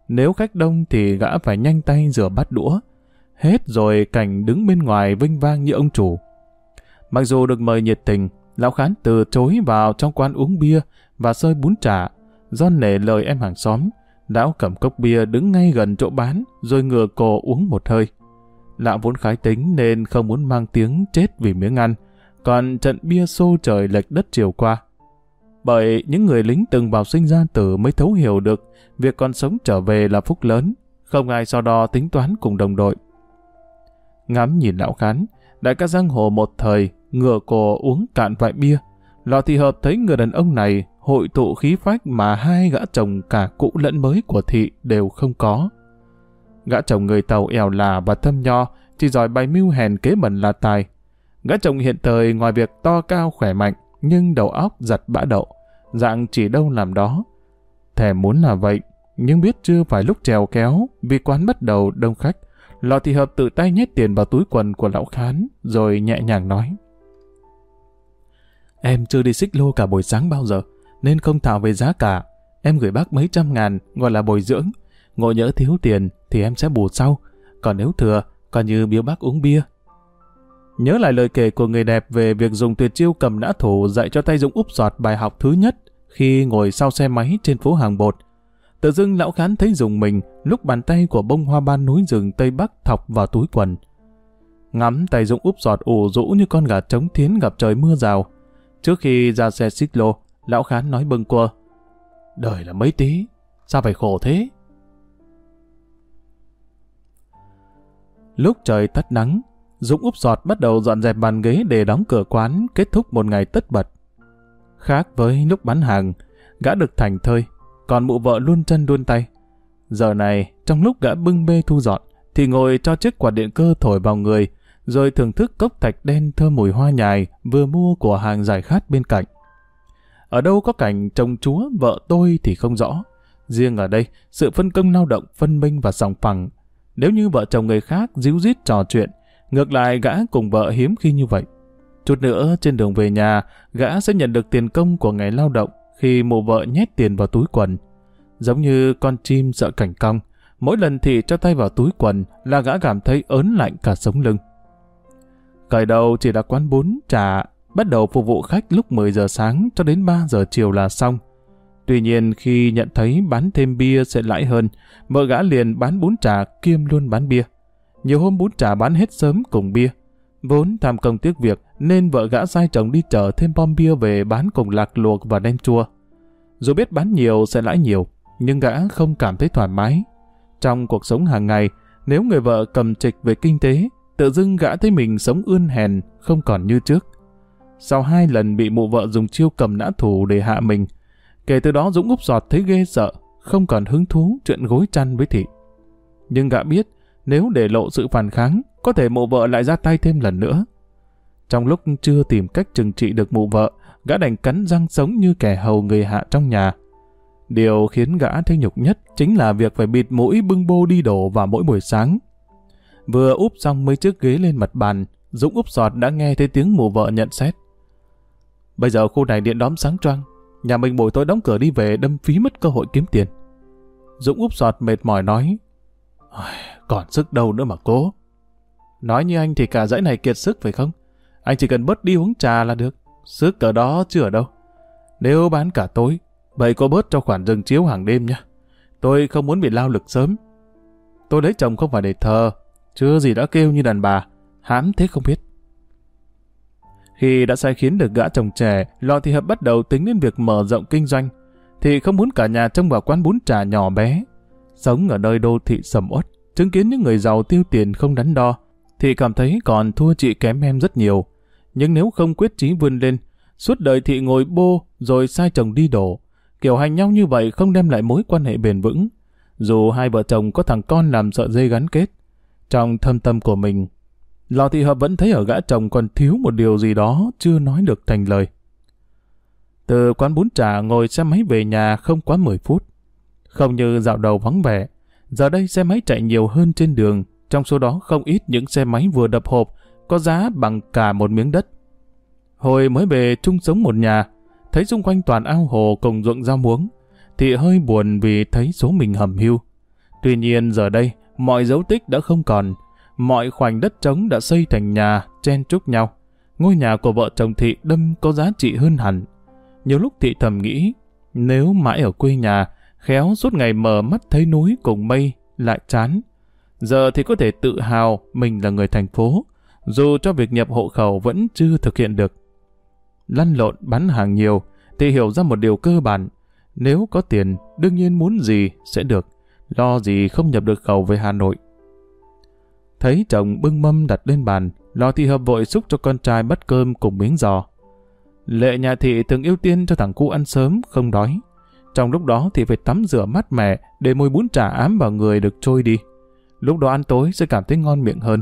nếu khách đông thì gã phải nhanh tay rửa bát đũa. Hết rồi cảnh đứng bên ngoài vinh vang như ông chủ. Mặc dù được mời nhiệt tình, lão khán từ chối vào trong quán uống bia và sơi bún trà Do nể lời em hàng xóm, lão cầm cốc bia đứng ngay gần chỗ bán rồi ngửa cổ uống một hơi. Lão vốn khái tính nên không muốn mang tiếng chết vì miếng ăn, còn trận bia xô trời lệch đất chiều qua. Bởi những người lính từng vào sinh ra tử mới thấu hiểu được việc còn sống trở về là phúc lớn, không ai so đo tính toán cùng đồng đội. Ngắm nhìn lão khán, đại ca giang hồ một thời, ngựa cổ uống cạn vại bia. Lò thị hợp thấy người đàn ông này hội tụ khí phách mà hai gã chồng cả cũ lẫn mới của thị đều không có. Gã chồng người tàu ẻo là và thâm nho, chỉ giỏi bày mưu hèn kế bẩn là tài. Gã chồng hiện thời ngoài việc to cao khỏe mạnh, nhưng đầu óc giật bã đậu, dạng chỉ đâu làm đó. Thèm muốn là vậy, nhưng biết chưa phải lúc trèo kéo vì quán bắt đầu đông khách. Lò thị hợp tự tay nhét tiền vào túi quần của lão khán, rồi nhẹ nhàng nói. Em chưa đi xích lô cả buổi sáng bao giờ, nên không thảo về giá cả. Em gửi bác mấy trăm ngàn, gọi là bồi dưỡng. Ngộ nhỡ thiếu tiền thì em sẽ bù sau. Còn nếu thừa, coi như biếu bác uống bia. Nhớ lại lời kể của người đẹp về việc dùng tuyệt chiêu cầm nã thủ dạy cho tay Dũng úp giọt bài học thứ nhất khi ngồi sau xe máy trên phố hàng bột. Tự dưng lão khán thấy dùng mình lúc bàn tay của bông hoa ban núi rừng Tây Bắc thọc vào túi quần. Ngắm tay Dũng úp giọt ủ rũ như con gà trống thiến gặp trời mưa rào. Trước khi ra xe xích lô, lão khán nói bâng quơ. Đời là mấy tí, sao phải khổ thế? Lúc trời tắt nắng, Dũng úp giọt bắt đầu dọn dẹp bàn ghế để đóng cửa quán, kết thúc một ngày tất bật. Khác với lúc bán hàng, gã được thành thơi, còn mụ vợ luôn chân luôn tay. Giờ này, trong lúc gã bưng bê thu dọn, thì ngồi cho chiếc quạt điện cơ thổi vào người, rồi thưởng thức cốc thạch đen thơm mùi hoa nhài vừa mua của hàng giải khát bên cạnh. Ở đâu có cảnh chồng chúa, vợ tôi thì không rõ. Riêng ở đây, sự phân công lao động, phân minh và sòng phẳng. Nếu như vợ chồng người khác díu dít trò chuyện, ngược lại gã cùng vợ hiếm khi như vậy. Chút nữa, trên đường về nhà, gã sẽ nhận được tiền công của ngày lao động khi mụ vợ nhét tiền vào túi quần. Giống như con chim sợ cảnh cong, mỗi lần thị cho tay vào túi quần là gã cảm thấy ớn lạnh cả sống lưng. Khởi đầu chỉ là quán bún, trà, bắt đầu phục vụ khách lúc 10 giờ sáng cho đến 3 giờ chiều là xong. Tuy nhiên khi nhận thấy bán thêm bia sẽ lãi hơn, vợ gã liền bán bún trà kiêm luôn bán bia. Nhiều hôm bún trà bán hết sớm cùng bia. Vốn tham công tiếc việc nên vợ gã sai chồng đi chở thêm bom bia về bán cùng lạc luộc và đen chua. Dù biết bán nhiều sẽ lãi nhiều, nhưng gã không cảm thấy thoải mái. Trong cuộc sống hàng ngày, nếu người vợ cầm trịch về kinh tế, tự dưng gã thấy mình sống ươn hèn, không còn như trước. Sau hai lần bị mụ vợ dùng chiêu cầm nã thủ để hạ mình, kể từ đó Dũng úp giọt thấy ghê sợ, không còn hứng thú chuyện gối chăn với thị. Nhưng gã biết, nếu để lộ sự phản kháng, có thể mụ vợ lại ra tay thêm lần nữa. Trong lúc chưa tìm cách trừng trị được mụ vợ, gã đành cắn răng sống như kẻ hầu người hạ trong nhà. Điều khiến gã thấy nhục nhất chính là việc phải bịt mũi bưng bô đi đổ vào mỗi buổi sáng. Vừa úp xong mấy chiếc ghế lên mặt bàn, Dũng úp giọt đã nghe thấy tiếng mụ vợ nhận xét. Bây giờ khu này điện đóm sáng trăng, nhà mình buổi tối đóng cửa đi về đâm phí mất cơ hội kiếm tiền. Dũng úp sọt mệt mỏi nói, còn sức đâu nữa mà cố. Nói như anh thì cả dãy này kiệt sức phải không? Anh chỉ cần bớt đi uống trà là được. Sức ở đó chưa ở đâu. Nếu bán cả tối, vậy cô bớt cho khoản rừng chiếu hàng đêm nhé. Tôi không muốn bị lao lực sớm. Tôi lấy chồng không phải để thờ, chưa gì đã kêu như đàn bà, hãm thế không biết. Khi đã sai khiến được gã chồng trẻ, Lò Thị Hợp bắt đầu tính đến việc mở rộng kinh doanh, thì không muốn cả nhà trông vào quán bún trà nhỏ bé. Sống ở nơi đô thị sầm uất, chứng kiến những người giàu tiêu tiền không đắn đo, thì cảm thấy còn thua chị kém em rất nhiều. Nhưng nếu không quyết chí vươn lên, suốt đời thị ngồi bô rồi sai chồng đi đổ. Kiểu hành nhau như vậy không đem lại mối quan hệ bền vững. Dù hai vợ chồng có thằng con làm sợ dây gắn kết, trong thâm tâm của mình, Lò thị hợp vẫn thấy ở gã chồng còn thiếu một điều gì đó chưa nói được thành lời. Từ quán bún trà ngồi xe máy về nhà không quá 10 phút. Không như dạo đầu vắng vẻ, giờ đây xe máy chạy nhiều hơn trên đường, trong số đó không ít những xe máy vừa đập hộp, có giá bằng cả một miếng đất. Hồi mới về chung sống một nhà, thấy xung quanh toàn ao hồ cùng ruộng rau muống, thì hơi buồn vì thấy số mình hầm hưu. Tuy nhiên giờ đây, mọi dấu tích đã không còn, mọi khoảnh đất trống đã xây thành nhà, chen chúc nhau. Ngôi nhà của vợ chồng Thị đâm có giá trị hơn hẳn. Nhiều lúc Thị thầm nghĩ, nếu mãi ở quê nhà, khéo suốt ngày mở mắt thấy núi cùng mây, lại chán. Giờ thì có thể tự hào mình là người thành phố, dù cho việc nhập hộ khẩu vẫn chưa thực hiện được. Lăn lộn bán hàng nhiều, thì hiểu ra một điều cơ bản. Nếu có tiền, đương nhiên muốn gì sẽ được. Lo gì không nhập được khẩu về Hà Nội. Thấy chồng bưng mâm đặt lên bàn, lò thị hợp vội xúc cho con trai bắt cơm cùng miếng giò. Lệ nhà thị thường ưu tiên cho thằng cu ăn sớm, không đói. Trong lúc đó thì phải tắm rửa mát mẻ để mùi bún chả ám vào người được trôi đi. Lúc đó ăn tối sẽ cảm thấy ngon miệng hơn.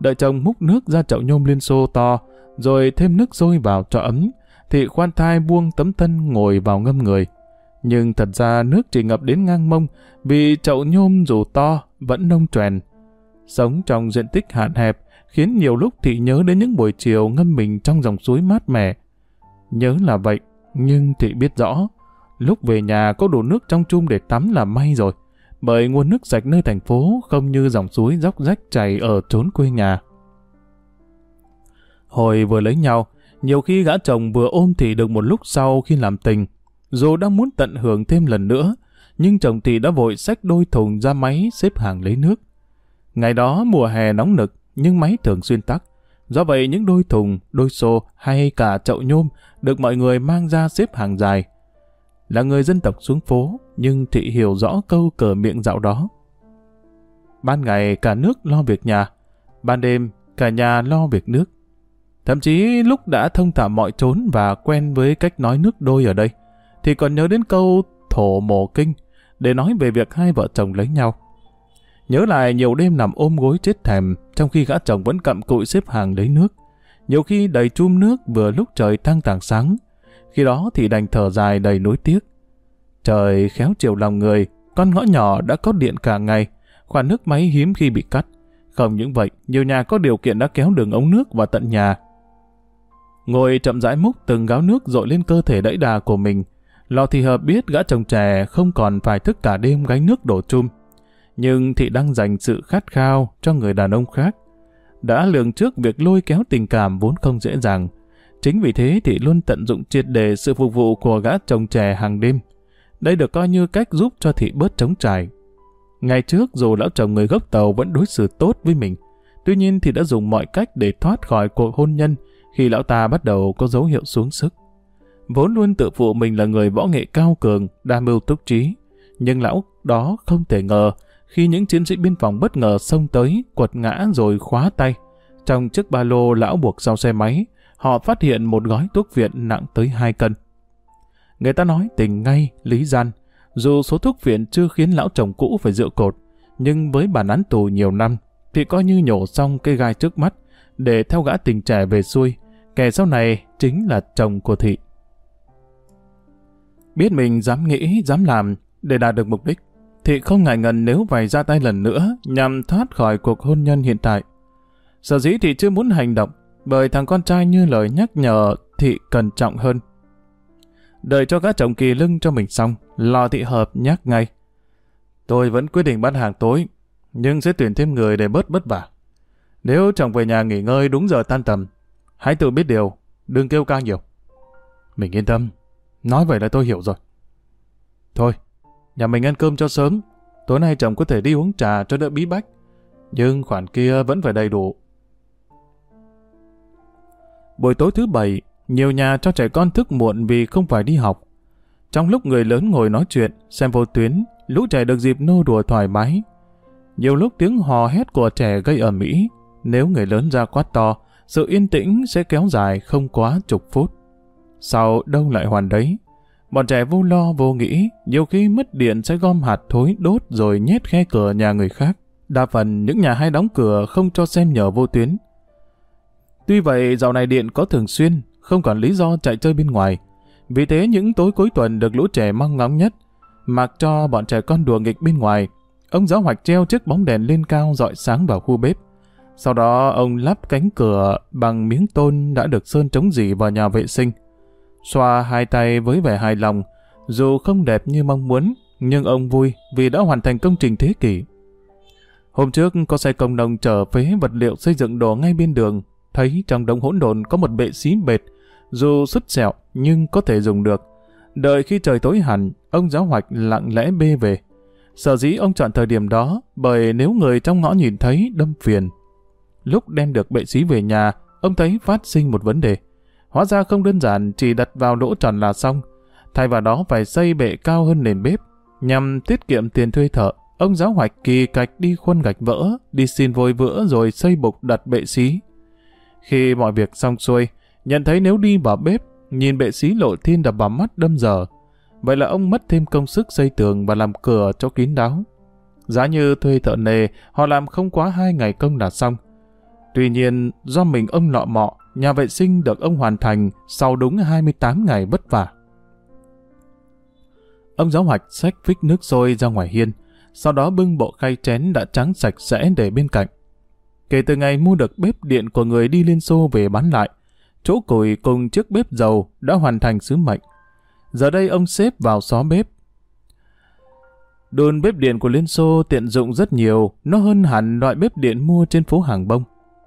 Đợi chồng múc nước ra chậu nhôm liên xô to, rồi thêm nước sôi vào cho ấm, thì khoan thai buông tấm thân ngồi vào ngâm người. Nhưng thật ra nước chỉ ngập đến ngang mông, vì chậu nhôm dù to vẫn nông trèn. Sống trong diện tích hạn hẹp, khiến nhiều lúc thị nhớ đến những buổi chiều ngâm mình trong dòng suối mát mẻ. Nhớ là vậy, nhưng thị biết rõ, lúc về nhà có đủ nước trong chung để tắm là may rồi, bởi nguồn nước sạch nơi thành phố không như dòng suối dốc rách chảy ở trốn quê nhà. Hồi vừa lấy nhau, nhiều khi gã chồng vừa ôm thị được một lúc sau khi làm tình, dù đang muốn tận hưởng thêm lần nữa, nhưng chồng thị đã vội xách đôi thùng ra máy xếp hàng lấy nước. Ngày đó mùa hè nóng nực, nhưng máy thường xuyên tắc. Do vậy những đôi thùng, đôi xô hay cả chậu nhôm được mọi người mang ra xếp hàng dài. Là người dân tộc xuống phố, nhưng thị hiểu rõ câu cờ miệng dạo đó. Ban ngày cả nước lo việc nhà, ban đêm cả nhà lo việc nước. Thậm chí lúc đã thông thả mọi trốn và quen với cách nói nước đôi ở đây, thì còn nhớ đến câu thổ mồ kinh để nói về việc hai vợ chồng lấy nhau. Nhớ lại nhiều đêm nằm ôm gối chết thèm trong khi gã chồng vẫn cặm cụi xếp hàng lấy nước. Nhiều khi đầy chum nước vừa lúc trời tăng tàng sáng. Khi đó thì đành thở dài đầy nối tiếc. Trời khéo chiều lòng người, con ngõ nhỏ đã có điện cả ngày, khoản nước máy hiếm khi bị cắt. Không những vậy, nhiều nhà có điều kiện đã kéo đường ống nước vào tận nhà. Ngồi chậm rãi múc từng gáo nước dội lên cơ thể đẫy đà của mình. Lò thì hợp biết gã chồng trẻ không còn phải thức cả đêm gánh nước đổ chum. Nhưng thị đang dành sự khát khao cho người đàn ông khác. Đã lường trước việc lôi kéo tình cảm vốn không dễ dàng. Chính vì thế thị luôn tận dụng triệt đề sự phục vụ của gã chồng trẻ hàng đêm. Đây được coi như cách giúp cho thị bớt trống trải. Ngày trước dù lão chồng người gốc tàu vẫn đối xử tốt với mình, tuy nhiên thì đã dùng mọi cách để thoát khỏi cuộc hôn nhân khi lão ta bắt đầu có dấu hiệu xuống sức. Vốn luôn tự phụ mình là người võ nghệ cao cường, đa mưu túc trí, nhưng lão đó không thể ngờ khi những chiến sĩ biên phòng bất ngờ xông tới, quật ngã rồi khóa tay. Trong chiếc ba lô lão buộc sau xe máy, họ phát hiện một gói thuốc viện nặng tới 2 cân. Người ta nói tình ngay, lý gian. Dù số thuốc viện chưa khiến lão chồng cũ phải dựa cột, nhưng với bản án tù nhiều năm, thì coi như nhổ xong cây gai trước mắt, để theo gã tình trẻ về xuôi, kẻ sau này chính là chồng của thị. Biết mình dám nghĩ, dám làm để đạt được mục đích, thị không ngại ngần nếu phải ra tay lần nữa nhằm thoát khỏi cuộc hôn nhân hiện tại. Sở dĩ thị chưa muốn hành động, bởi thằng con trai như lời nhắc nhở thị cẩn trọng hơn. Đợi cho các chồng kỳ lưng cho mình xong, lò thị hợp nhắc ngay. Tôi vẫn quyết định bắt hàng tối, nhưng sẽ tuyển thêm người để bớt vất vả. Nếu chồng về nhà nghỉ ngơi đúng giờ tan tầm, hãy tự biết điều, đừng kêu ca nhiều. Mình yên tâm, nói vậy là tôi hiểu rồi. Thôi, nhà mình ăn cơm cho sớm, tối nay chồng có thể đi uống trà cho đỡ bí bách, nhưng khoản kia vẫn phải đầy đủ. Buổi tối thứ bảy, nhiều nhà cho trẻ con thức muộn vì không phải đi học. Trong lúc người lớn ngồi nói chuyện, xem vô tuyến, lũ trẻ được dịp nô đùa thoải mái. Nhiều lúc tiếng hò hét của trẻ gây ở Mỹ, nếu người lớn ra quát to, sự yên tĩnh sẽ kéo dài không quá chục phút. Sau đâu lại hoàn đấy. Bọn trẻ vô lo vô nghĩ, nhiều khi mất điện sẽ gom hạt thối đốt rồi nhét khe cửa nhà người khác. Đa phần những nhà hay đóng cửa không cho xem nhờ vô tuyến. Tuy vậy dạo này điện có thường xuyên, không còn lý do chạy chơi bên ngoài. Vì thế những tối cuối tuần được lũ trẻ mong ngóng nhất, mặc cho bọn trẻ con đùa nghịch bên ngoài. Ông giáo hoạch treo chiếc bóng đèn lên cao dọi sáng vào khu bếp. Sau đó ông lắp cánh cửa bằng miếng tôn đã được sơn chống dỉ vào nhà vệ sinh. Xoa hai tay với vẻ hài lòng, dù không đẹp như mong muốn, nhưng ông vui vì đã hoàn thành công trình thế kỷ. Hôm trước có xe công nông chở phế vật liệu xây dựng đổ ngay bên đường, thấy trong đống hỗn độn có một bệ xí bệt, dù sứt sẹo nhưng có thể dùng được. Đợi khi trời tối hẳn, ông giáo hoạch lặng lẽ bê về. Sở dĩ ông chọn thời điểm đó bởi nếu người trong ngõ nhìn thấy đâm phiền. Lúc đem được bệ xí về nhà, ông thấy phát sinh một vấn đề. Hóa ra không đơn giản chỉ đặt vào lỗ tròn là xong. Thay vào đó phải xây bệ cao hơn nền bếp. Nhằm tiết kiệm tiền thuê thợ, ông giáo hoạch kỳ cạch đi khuôn gạch vỡ, đi xin vôi vữa rồi xây bục đặt bệ xí. Khi mọi việc xong xuôi, nhận thấy nếu đi vào bếp, nhìn bệ xí lộ thiên đập vào mắt đâm giờ. Vậy là ông mất thêm công sức xây tường và làm cửa cho kín đáo. Giá như thuê thợ nề, họ làm không quá hai ngày công là xong. Tuy nhiên, do mình ông lọ mọ, nhà vệ sinh được ông hoàn thành sau đúng 28 ngày vất vả. Ông giáo hoạch xách phích nước sôi ra ngoài hiên, sau đó bưng bộ khay chén đã trắng sạch sẽ để bên cạnh. Kể từ ngày mua được bếp điện của người đi Liên Xô về bán lại, chỗ củi cùng chiếc bếp dầu đã hoàn thành sứ mệnh. Giờ đây ông xếp vào xó bếp. Đồn bếp điện của Liên Xô tiện dụng rất nhiều, nó hơn hẳn loại bếp điện mua trên phố hàng bông.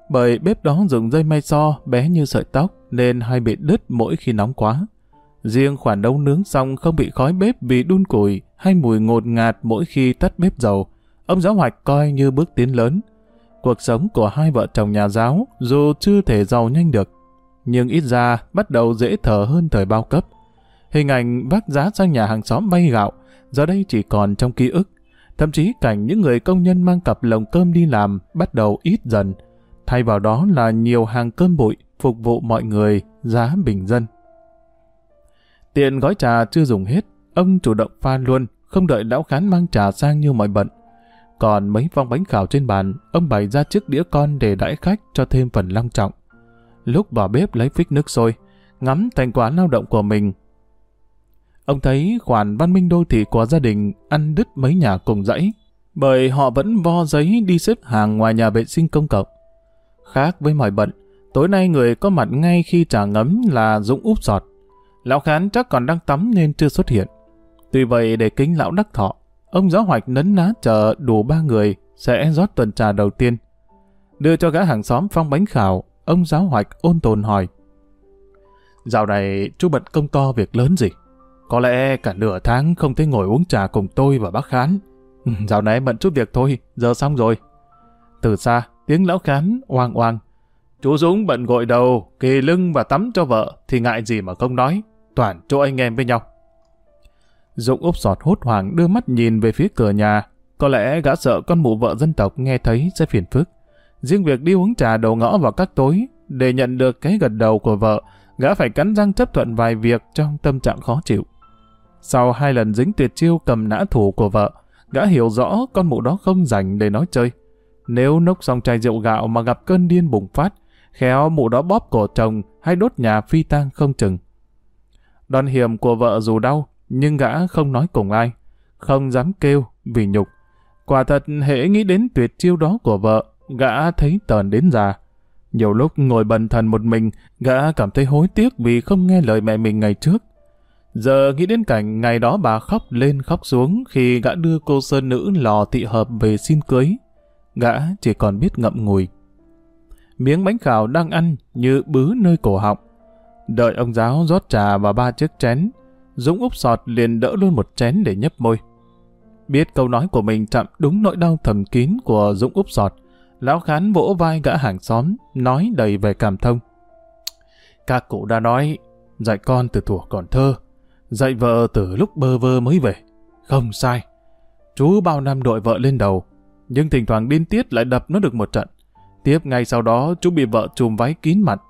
Bởi bếp đó dùng dây may so bé như sợi tóc nên hay bị đứt mỗi khi nóng quá. Riêng khoản nấu nướng xong không bị khói bếp vì đun củi hay mùi ngột ngạt mỗi khi tắt bếp dầu. Ông giáo hoạch coi như bước tiến lớn. Cuộc sống của hai vợ chồng nhà giáo dù chưa thể giàu nhanh được, nhưng ít ra bắt đầu dễ thở hơn thời bao cấp. Hình ảnh bác giá sang nhà hàng xóm bay gạo, giờ đây chỉ còn trong ký ức. Thậm chí cảnh những người công nhân mang cặp lồng cơm đi làm bắt đầu ít dần. Thay vào đó là nhiều hàng cơm bụi phục vụ mọi người giá bình dân. Tiện gói trà chưa dùng hết, ông chủ động pha luôn, không đợi lão khán mang trà sang như mọi bận. Còn mấy phong bánh khảo trên bàn, ông bày ra chiếc đĩa con để đãi khách cho thêm phần long trọng. Lúc vào bếp lấy phích nước sôi, ngắm thành quả lao động của mình. Ông thấy khoản văn minh đô thị của gia đình ăn đứt mấy nhà cùng dãy, bởi họ vẫn vo giấy đi xếp hàng ngoài nhà vệ sinh công cộng. Khác với mọi bận, tối nay người có mặt ngay khi trà ngấm là Dũng úp giọt Lão Khán chắc còn đang tắm nên chưa xuất hiện. Tuy vậy để kính lão đắc thọ, ông giáo hoạch nấn ná chờ đủ ba người sẽ rót tuần trà đầu tiên. Đưa cho gã hàng xóm phong bánh khảo, ông giáo hoạch ôn tồn hỏi. Dạo này chú bận công to việc lớn gì? Có lẽ cả nửa tháng không thấy ngồi uống trà cùng tôi và bác Khán. (laughs) Dạo này bận chút việc thôi, giờ xong rồi. Từ xa, tiếng lão Khán oang oang. Chú Dũng bận gội đầu, kề lưng và tắm cho vợ thì ngại gì mà không nói. Toàn chỗ anh em với nhau. Dũng úp sọt hốt hoảng đưa mắt nhìn về phía cửa nhà. Có lẽ gã sợ con mụ vợ dân tộc nghe thấy sẽ phiền phức. Riêng việc đi uống trà đầu ngõ vào các tối để nhận được cái gật đầu của vợ, gã phải cắn răng chấp thuận vài việc trong tâm trạng khó chịu. Sau hai lần dính tuyệt chiêu cầm nã thủ của vợ, gã hiểu rõ con mụ đó không dành để nói chơi. Nếu nốc xong chai rượu gạo mà gặp cơn điên bùng phát, khéo mụ đó bóp cổ chồng hay đốt nhà phi tang không chừng. Đòn hiểm của vợ dù đau, nhưng gã không nói cùng ai, không dám kêu vì nhục. Quả thật hễ nghĩ đến tuyệt chiêu đó của vợ, gã thấy tờn đến già. Nhiều lúc ngồi bần thần một mình, gã cảm thấy hối tiếc vì không nghe lời mẹ mình ngày trước. Giờ nghĩ đến cảnh ngày đó bà khóc lên khóc xuống khi gã đưa cô sơn nữ lò thị hợp về xin cưới. Gã chỉ còn biết ngậm ngùi. Miếng bánh khảo đang ăn như bứ nơi cổ họng. Đợi ông giáo rót trà vào ba chiếc chén, Dũng úp sọt liền đỡ luôn một chén để nhấp môi. Biết câu nói của mình chạm đúng nỗi đau thầm kín của Dũng úp sọt, lão khán vỗ vai gã hàng xóm, nói đầy về cảm thông. Các cụ đã nói, dạy con từ thuở còn thơ, dạy vợ từ lúc bơ vơ mới về. Không sai. Chú bao năm đội vợ lên đầu, nhưng thỉnh thoảng điên tiết lại đập nó được một trận. Tiếp ngay sau đó chú bị vợ chùm váy kín mặt.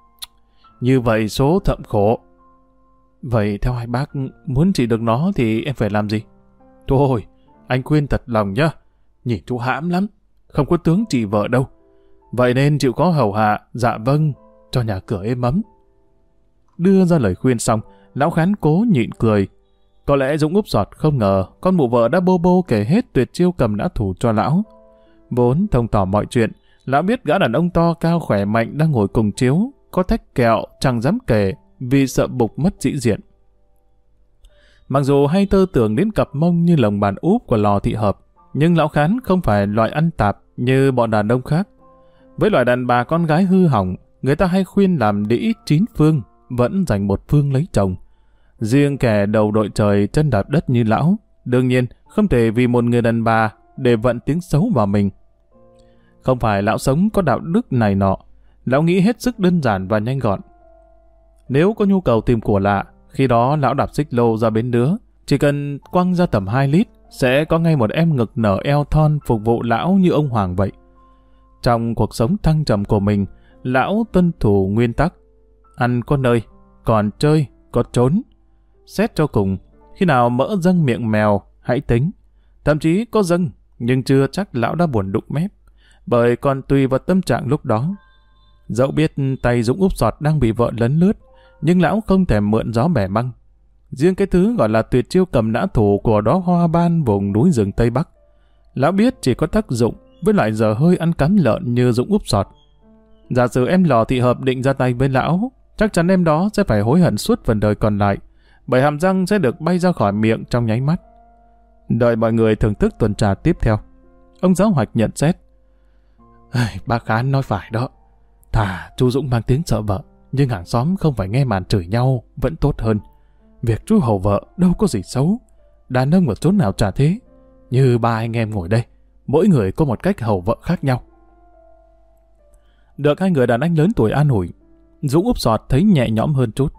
Như vậy số thậm khổ. Vậy theo hai bác, muốn trị được nó thì em phải làm gì? Thôi, anh khuyên thật lòng nhá. Nhìn chú hãm lắm, không có tướng trị vợ đâu. Vậy nên chịu có hầu hạ, dạ vâng, cho nhà cửa êm ấm. Đưa ra lời khuyên xong, lão khán cố nhịn cười. Có lẽ Dũng úp giọt không ngờ con mụ vợ đã bô bô kể hết tuyệt chiêu cầm đã thủ cho lão. Vốn thông tỏ mọi chuyện, lão biết gã đàn ông to cao khỏe mạnh đang ngồi cùng chiếu, có thách kẹo chẳng dám kể vì sợ bục mất dĩ diện. Mặc dù hay tơ tưởng đến cặp mông như lồng bàn úp của lò thị hợp, nhưng lão khán không phải loại ăn tạp như bọn đàn ông khác. Với loại đàn bà con gái hư hỏng, người ta hay khuyên làm đĩ chín phương, vẫn dành một phương lấy chồng. Riêng kẻ đầu đội trời chân đạp đất như lão, đương nhiên không thể vì một người đàn bà để vận tiếng xấu vào mình. Không phải lão sống có đạo đức này nọ, lão nghĩ hết sức đơn giản và nhanh gọn. Nếu có nhu cầu tìm của lạ, khi đó lão đạp xích lô ra bến đứa, chỉ cần quăng ra tầm 2 lít, sẽ có ngay một em ngực nở eo thon phục vụ lão như ông Hoàng vậy. Trong cuộc sống thăng trầm của mình, lão tuân thủ nguyên tắc. Ăn có nơi, còn chơi, có trốn. Xét cho cùng, khi nào mỡ dâng miệng mèo, hãy tính. Thậm chí có dâng, nhưng chưa chắc lão đã buồn đụng mép. Bởi còn tùy vào tâm trạng lúc đó. Dẫu biết tay Dũng úp sọt đang bị vợ lấn lướt, nhưng lão không thèm mượn gió bẻ măng. Riêng cái thứ gọi là tuyệt chiêu cầm nã thủ của đó hoa ban vùng núi rừng Tây Bắc. Lão biết chỉ có tác dụng với loại giờ hơi ăn cắm lợn như Dũng úp sọt. Giả sử em lò thị hợp định ra tay với lão, chắc chắn em đó sẽ phải hối hận suốt phần đời còn lại, bởi hàm răng sẽ được bay ra khỏi miệng trong nháy mắt. Đợi mọi người thưởng thức tuần trà tiếp theo. Ông giáo hoạch nhận xét. Bác Khán nói phải đó. Thà chú Dũng mang tiếng sợ vợ, nhưng hàng xóm không phải nghe màn chửi nhau vẫn tốt hơn. Việc chú hầu vợ đâu có gì xấu. Đàn ông ở chốn nào trả thế. Như ba anh em ngồi đây, mỗi người có một cách hầu vợ khác nhau. Được hai người đàn anh lớn tuổi an ủi, Dũng úp sọt thấy nhẹ nhõm hơn chút.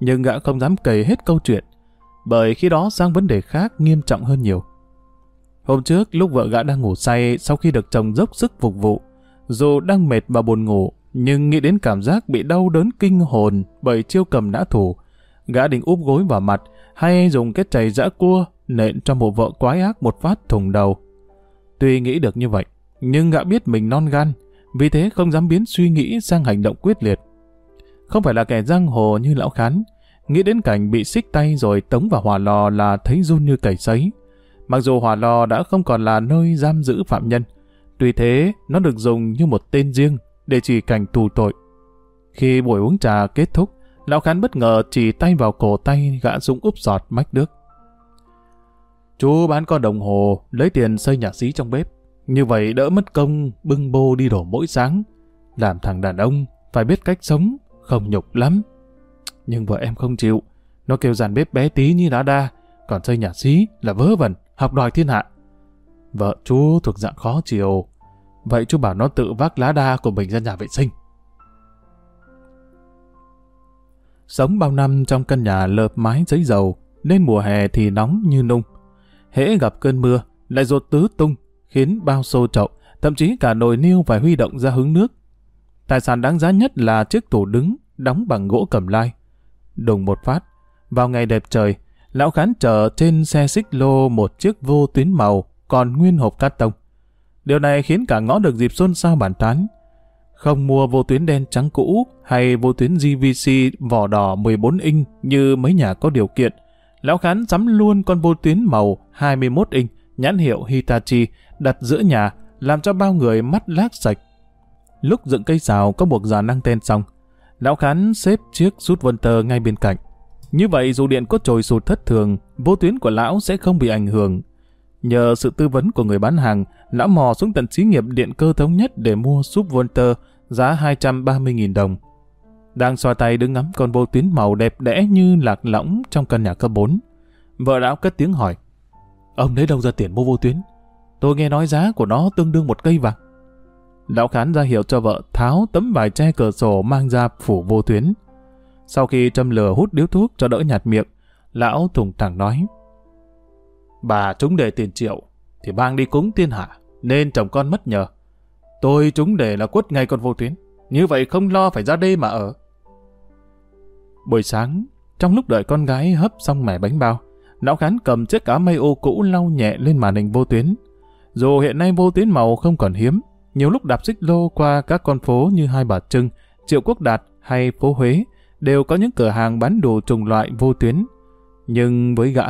Nhưng gã không dám kể hết câu chuyện, bởi khi đó sang vấn đề khác nghiêm trọng hơn nhiều. Hôm trước, lúc vợ gã đang ngủ say sau khi được chồng dốc sức phục vụ, dù đang mệt và buồn ngủ, nhưng nghĩ đến cảm giác bị đau đớn kinh hồn bởi chiêu cầm đã thủ, gã định úp gối vào mặt, hay dùng cái chày giã cua nện cho một vợ quái ác một phát thùng đầu. Tuy nghĩ được như vậy, nhưng gã biết mình non gan, vì thế không dám biến suy nghĩ sang hành động quyết liệt. Không phải là kẻ giang hồ như lão khán, nghĩ đến cảnh bị xích tay rồi tống vào hỏa lò là thấy run như cầy sấy. Mặc dù hỏa lò đã không còn là nơi giam giữ phạm nhân, tuy thế nó được dùng như một tên riêng để chỉ cảnh tù tội. Khi buổi uống trà kết thúc, lão khán bất ngờ chỉ tay vào cổ tay gã súng úp giọt mách nước. Chú bán con đồng hồ, lấy tiền xây nhà xí trong bếp. Như vậy đỡ mất công bưng bô đi đổ mỗi sáng. Làm thằng đàn ông, phải biết cách sống, không nhục lắm. Nhưng vợ em không chịu. Nó kêu dàn bếp bé tí như đá đa, còn xây nhà xí là vớ vẩn, học đòi thiên hạ. Vợ chú thuộc dạng khó chịu. Vậy chú bảo nó tự vác lá đa của mình ra nhà vệ sinh. Sống bao năm trong căn nhà lợp mái giấy dầu, nên mùa hè thì nóng như nung. Hễ gặp cơn mưa, lại rột tứ tung, khiến bao xô trậu, thậm chí cả nồi niêu phải huy động ra hứng nước. Tài sản đáng giá nhất là chiếc tủ đứng, đóng bằng gỗ cầm lai. Đùng một phát, vào ngày đẹp trời, lão khán chở trên xe xích lô một chiếc vô tuyến màu, còn nguyên hộp cát tông. Điều này khiến cả ngõ được dịp xôn xao bản tán. Không mua vô tuyến đen trắng cũ hay vô tuyến GVC vỏ đỏ 14 inch như mấy nhà có điều kiện, Lão Khán sắm luôn con vô tuyến màu 21 inch, nhãn hiệu Hitachi, đặt giữa nhà, làm cho bao người mắt lác sạch. Lúc dựng cây xào có buộc dàn năng tên xong, Lão Khán xếp chiếc rút vân tơ ngay bên cạnh. Như vậy dù điện có trồi sụt thất thường, vô tuyến của lão sẽ không bị ảnh hưởng. Nhờ sự tư vấn của người bán hàng, lão mò xuống tận xí nghiệp điện cơ thống nhất để mua súp Volter giá 230.000 đồng đang xoa tay đứng ngắm con vô tuyến màu đẹp đẽ như lạc lõng trong căn nhà cấp 4. Vợ lão cất tiếng hỏi, ông lấy đâu ra tiền mua vô tuyến? Tôi nghe nói giá của nó tương đương một cây vàng. Lão khán ra hiệu cho vợ tháo tấm vải che cửa sổ mang ra phủ vô tuyến. Sau khi châm lửa hút điếu thuốc cho đỡ nhạt miệng, lão thùng thẳng nói, Bà chúng để tiền triệu, thì mang đi cúng thiên hạ, nên chồng con mất nhờ. Tôi chúng để là quất ngay con vô tuyến, như vậy không lo phải ra đây mà ở. Buổi sáng, trong lúc đợi con gái hấp xong mẻ bánh bao, lão khán cầm chiếc cá mây ô cũ lau nhẹ lên màn hình vô tuyến. Dù hiện nay vô tuyến màu không còn hiếm, nhiều lúc đạp xích lô qua các con phố như Hai Bà Trưng, Triệu Quốc Đạt hay phố Huế đều có những cửa hàng bán đồ trùng loại vô tuyến. Nhưng với gã,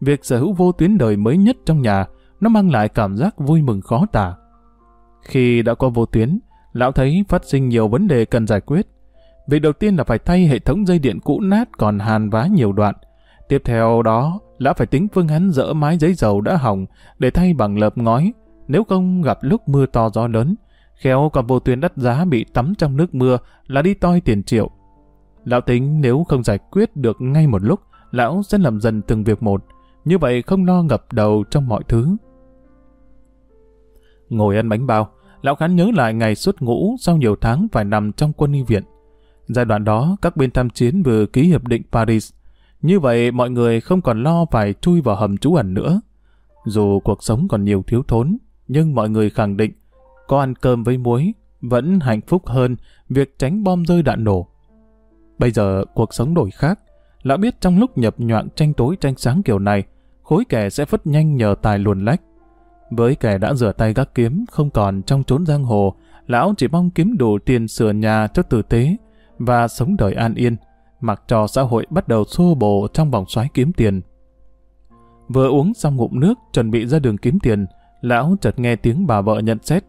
việc sở hữu vô tuyến đời mới nhất trong nhà nó mang lại cảm giác vui mừng khó tả. Khi đã có vô tuyến, lão thấy phát sinh nhiều vấn đề cần giải quyết. Việc đầu tiên là phải thay hệ thống dây điện cũ nát còn hàn vá nhiều đoạn. Tiếp theo đó, lão phải tính phương án dỡ mái giấy dầu đã hỏng để thay bằng lợp ngói, nếu không gặp lúc mưa to gió lớn. Khéo còn vô tuyến đắt giá bị tắm trong nước mưa là đi toi tiền triệu. Lão tính nếu không giải quyết được ngay một lúc, lão sẽ làm dần từng việc một. Như vậy không lo ngập đầu trong mọi thứ. Ngồi ăn bánh bao, lão khán nhớ lại ngày xuất ngũ sau nhiều tháng phải nằm trong quân y viện. Giai đoạn đó, các bên tham chiến vừa ký hiệp định Paris. Như vậy, mọi người không còn lo phải chui vào hầm trú ẩn nữa. Dù cuộc sống còn nhiều thiếu thốn, nhưng mọi người khẳng định có ăn cơm với muối vẫn hạnh phúc hơn việc tránh bom rơi đạn nổ. Bây giờ cuộc sống đổi khác, lão biết trong lúc nhập nhoạng tranh tối tranh sáng kiểu này, khối kẻ sẽ phất nhanh nhờ tài luồn lách. Với kẻ đã rửa tay gác kiếm không còn trong chốn giang hồ, lão chỉ mong kiếm đủ tiền sửa nhà cho tử tế, và sống đời an yên, mặc cho xã hội bắt đầu xô bồ trong vòng xoáy kiếm tiền. Vừa uống xong ngụm nước, chuẩn bị ra đường kiếm tiền, lão chợt nghe tiếng bà vợ nhận xét.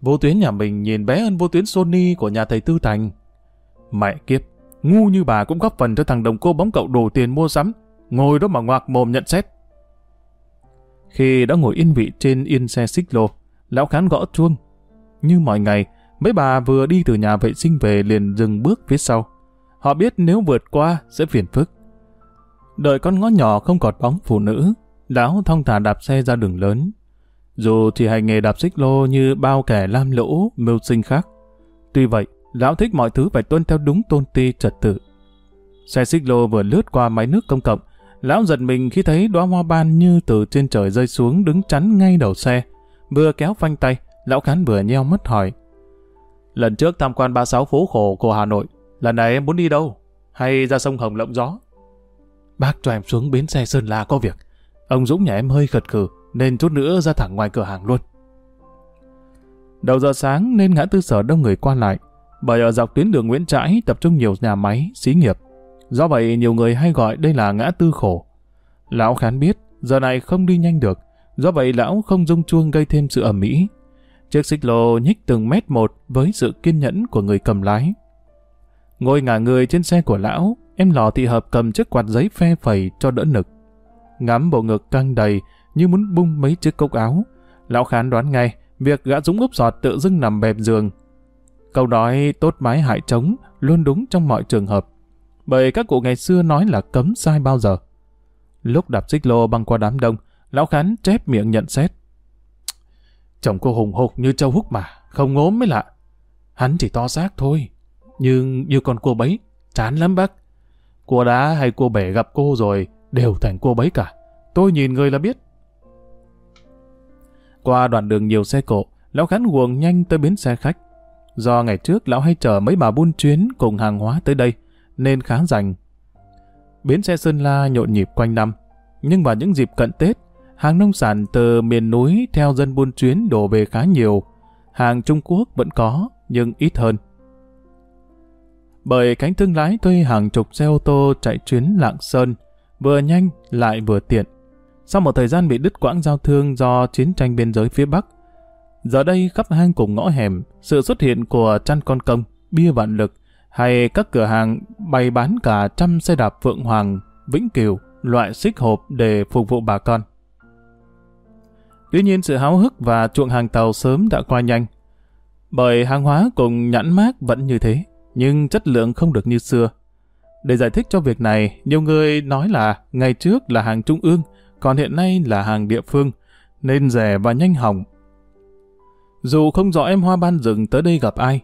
Vô tuyến nhà mình nhìn bé hơn vô tuyến Sony của nhà thầy Tư Thành. Mẹ kiếp, ngu như bà cũng góp phần cho thằng đồng cô bóng cậu đổ tiền mua sắm, ngồi đó mà ngoạc mồm nhận xét. Khi đã ngồi yên vị trên yên xe xích lô, lão khán gõ chuông. Như mọi ngày, Mấy bà vừa đi từ nhà vệ sinh về liền dừng bước phía sau. Họ biết nếu vượt qua sẽ phiền phức. Đợi con ngõ nhỏ không còn bóng phụ nữ, lão thong thả đạp xe ra đường lớn. Dù chỉ hành nghề đạp xích lô như bao kẻ lam lỗ, mưu sinh khác. Tuy vậy, lão thích mọi thứ phải tuân theo đúng tôn ti trật tự. Xe xích lô vừa lướt qua máy nước công cộng, lão giật mình khi thấy đóa hoa ban như từ trên trời rơi xuống đứng chắn ngay đầu xe. Vừa kéo phanh tay, lão khán vừa nheo mất hỏi. Lần trước tham quan 36 phố khổ của Hà Nội, lần này em muốn đi đâu? hay ra sông Hồng lộng gió? Bác cho em xuống bến xe Sơn La có việc. Ông Dũng nhà em hơi khật khử, nên chút nữa ra thẳng ngoài cửa hàng luôn. Đầu giờ sáng nên ngã tư sở đông người qua lại, bởi ở dọc tuyến đường Nguyễn Trãi tập trung nhiều nhà máy, xí nghiệp. Do vậy nhiều người hay gọi đây là ngã tư khổ. Lão Khán biết, giờ này không đi nhanh được, do vậy lão không rung chuông gây thêm sự ẩm mỹ. Chiếc xích lô nhích từng mét một với sự kiên nhẫn của người cầm lái. Ngồi ngả người trên xe của lão, em lò thị hợp cầm chiếc quạt giấy phe phẩy cho đỡ nực. Ngắm bộ ngực căng đầy như muốn bung mấy chiếc cốc áo. Lão Khán đoán ngay việc gã Dũng úp sọt tự dưng nằm bẹp giường. Câu nói tốt mái hại trống luôn đúng trong mọi trường hợp. Bởi các cụ ngày xưa nói là cấm sai bao giờ. Lúc đạp xích lô băng qua đám đông, Lão Khán chép miệng nhận xét. Chồng cô hùng hục như châu húc mà, không ngốm mới lạ. Hắn chỉ to xác thôi, nhưng như con cua bấy, chán lắm bác. Cua đá hay cua bể gặp cô rồi, đều thành cô bấy cả. Tôi nhìn người là biết. Qua đoạn đường nhiều xe cộ, lão khán guồng nhanh tới bến xe khách. Do ngày trước lão hay chở mấy bà buôn chuyến cùng hàng hóa tới đây, nên khá rành. Bến xe Sơn La nhộn nhịp quanh năm, nhưng vào những dịp cận Tết, hàng nông sản từ miền núi theo dân buôn chuyến đổ về khá nhiều. Hàng Trung Quốc vẫn có, nhưng ít hơn. Bởi cánh thương lái thuê hàng chục xe ô tô chạy chuyến Lạng Sơn, vừa nhanh lại vừa tiện. Sau một thời gian bị đứt quãng giao thương do chiến tranh biên giới phía Bắc, giờ đây khắp hang cùng ngõ hẻm, sự xuất hiện của chăn con công, bia vạn lực, hay các cửa hàng bày bán cả trăm xe đạp Phượng Hoàng, Vĩnh Kiều, loại xích hộp để phục vụ bà con. Tuy nhiên sự háo hức và chuộng hàng tàu sớm đã qua nhanh. Bởi hàng hóa cùng nhãn mát vẫn như thế, nhưng chất lượng không được như xưa. Để giải thích cho việc này, nhiều người nói là ngày trước là hàng trung ương, còn hiện nay là hàng địa phương, nên rẻ và nhanh hỏng. Dù không rõ em hoa ban rừng tới đây gặp ai,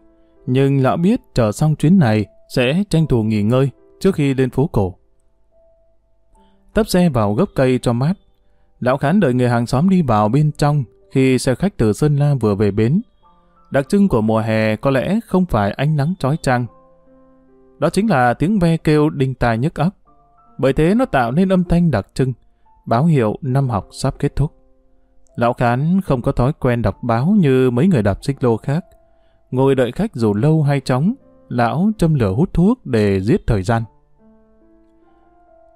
nhưng lão biết chờ xong chuyến này sẽ tranh thủ nghỉ ngơi trước khi lên phố cổ. Tấp xe vào gốc cây cho mát. Lão Khán đợi người hàng xóm đi vào bên trong khi xe khách từ Sơn La vừa về bến. Đặc trưng của mùa hè có lẽ không phải ánh nắng trói trăng. Đó chính là tiếng ve kêu đinh tai nhức óc. Bởi thế nó tạo nên âm thanh đặc trưng, báo hiệu năm học sắp kết thúc. Lão Khán không có thói quen đọc báo như mấy người đạp xích lô khác. Ngồi đợi khách dù lâu hay chóng, lão châm lửa hút thuốc để giết thời gian.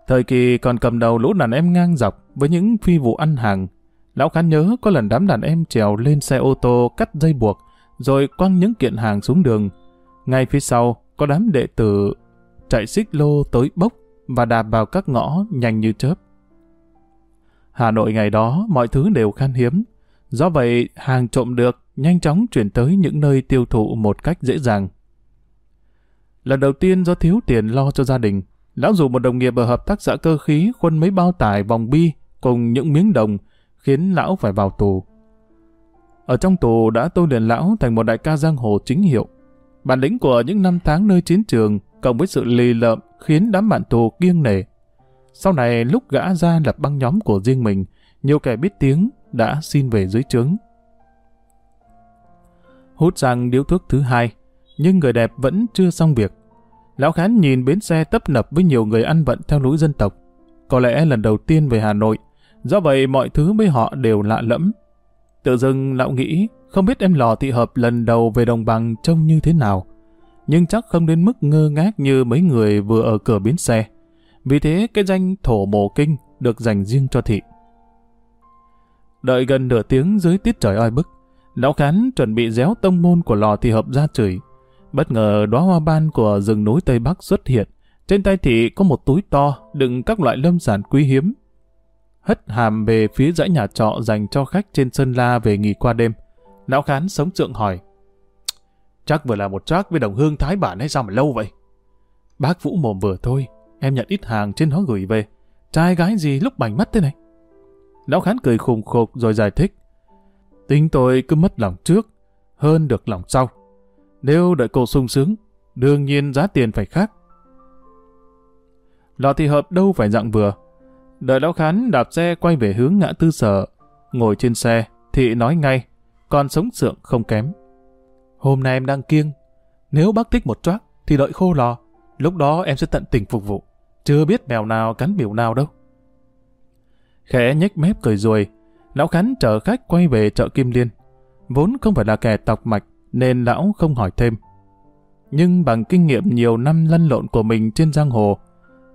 Thời kỳ còn cầm đầu lũ đàn em ngang dọc với những phi vụ ăn hàng, lão khán nhớ có lần đám đàn em trèo lên xe ô tô cắt dây buộc, rồi quăng những kiện hàng xuống đường. Ngay phía sau, có đám đệ tử chạy xích lô tới bốc và đạp vào các ngõ nhanh như chớp. Hà Nội ngày đó mọi thứ đều khan hiếm, do vậy hàng trộm được nhanh chóng chuyển tới những nơi tiêu thụ một cách dễ dàng. Lần đầu tiên do thiếu tiền lo cho gia đình, lão dù một đồng nghiệp ở hợp tác xã cơ khí khuân mấy bao tải vòng bi cùng những miếng đồng, khiến lão phải vào tù. Ở trong tù đã tôi luyện lão thành một đại ca giang hồ chính hiệu. Bản lĩnh của những năm tháng nơi chiến trường cộng với sự lì lợm khiến đám bạn tù kiêng nể. Sau này lúc gã ra lập băng nhóm của riêng mình, nhiều kẻ biết tiếng đã xin về dưới trướng. Hút sang điếu thuốc thứ hai, nhưng người đẹp vẫn chưa xong việc. Lão Khán nhìn bến xe tấp nập với nhiều người ăn vận theo lối dân tộc. Có lẽ lần đầu tiên về Hà Nội, do vậy mọi thứ với họ đều lạ lẫm. Tự dưng lão nghĩ, không biết em lò thị hợp lần đầu về đồng bằng trông như thế nào. Nhưng chắc không đến mức ngơ ngác như mấy người vừa ở cửa bến xe. Vì thế cái danh thổ mồ kinh được dành riêng cho thị. Đợi gần nửa tiếng dưới tiết trời oi bức, lão khán chuẩn bị déo tông môn của lò thị hợp ra chửi. Bất ngờ đóa hoa ban của rừng núi Tây Bắc xuất hiện. Trên tay thị có một túi to đựng các loại lâm sản quý hiếm. Hất hàm về phía dãy nhà trọ dành cho khách trên Sơn La về nghỉ qua đêm. Lão Khán sống trượng hỏi. Chắc vừa là một trác với đồng hương thái bản hay sao mà lâu vậy? Bác Vũ mồm vừa thôi, em nhận ít hàng trên nó gửi về. Trai gái gì lúc bảnh mắt thế này? Lão Khán cười khùng khục rồi giải thích. Tính tôi cứ mất lòng trước, hơn được lòng sau. Nếu đợi cô sung sướng, đương nhiên giá tiền phải khác. Lọ thì hợp đâu phải dạng vừa. Đợi lão khán đạp xe quay về hướng ngã tư sở. Ngồi trên xe, thị nói ngay, còn sống sượng không kém. Hôm nay em đang kiêng, nếu bác thích một choác thì đợi khô lò, Lúc đó em sẽ tận tình phục vụ. Chưa biết mèo nào cắn biểu nào đâu. Khẽ nhếch mép cười ruồi, lão khánh chở khách quay về chợ Kim Liên. Vốn không phải là kẻ tọc mạch, nên lão không hỏi thêm. Nhưng bằng kinh nghiệm nhiều năm lăn lộn của mình trên giang hồ,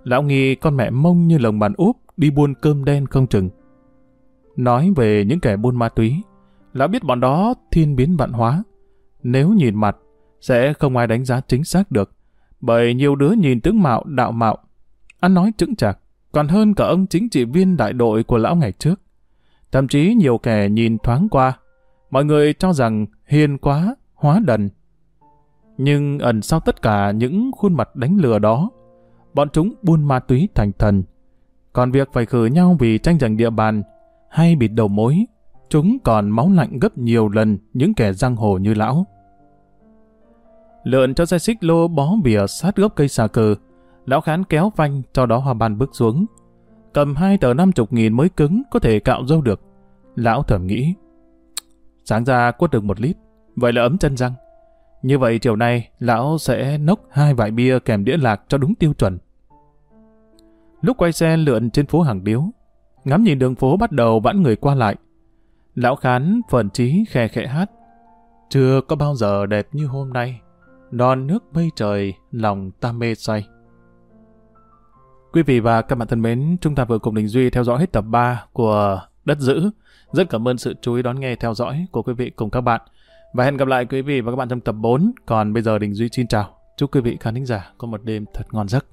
lão nghi con mẹ mông như lồng bàn úp đi buôn cơm đen không chừng. Nói về những kẻ buôn ma túy, lão biết bọn đó thiên biến vạn hóa. Nếu nhìn mặt, sẽ không ai đánh giá chính xác được, bởi nhiều đứa nhìn tướng mạo đạo mạo, ăn nói chững chạc, còn hơn cả ông chính trị viên đại đội của lão ngày trước. Thậm chí nhiều kẻ nhìn thoáng qua, mọi người cho rằng hiền quá, hóa đần. Nhưng ẩn sau tất cả những khuôn mặt đánh lừa đó, bọn chúng buôn ma túy thành thần. Còn việc phải khử nhau vì tranh giành địa bàn hay bịt đầu mối, chúng còn máu lạnh gấp nhiều lần những kẻ giang hồ như lão. Lượn cho xe xích lô bó bìa sát gốc cây xà cừ, lão khán kéo phanh cho đó hoa ban bước xuống. Cầm hai tờ năm chục nghìn mới cứng có thể cạo dâu được. Lão thầm nghĩ, sáng ra quất được một lít, vậy là ấm chân răng. Như vậy chiều nay, lão sẽ nốc hai vại bia kèm đĩa lạc cho đúng tiêu chuẩn. Lúc quay xe lượn trên phố Hàng Điếu, ngắm nhìn đường phố bắt đầu vãn người qua lại. Lão khán phần trí khe khẽ hát. Chưa có bao giờ đẹp như hôm nay, non nước mây trời, lòng ta mê say. Quý vị và các bạn thân mến, chúng ta vừa cùng Đình Duy theo dõi hết tập 3 của Đất giữ Rất cảm ơn sự chú ý đón nghe theo dõi của quý vị cùng các bạn. Và hẹn gặp lại quý vị và các bạn trong tập 4. Còn bây giờ Đình Duy xin chào. Chúc quý vị khán thính giả có một đêm thật ngon giấc.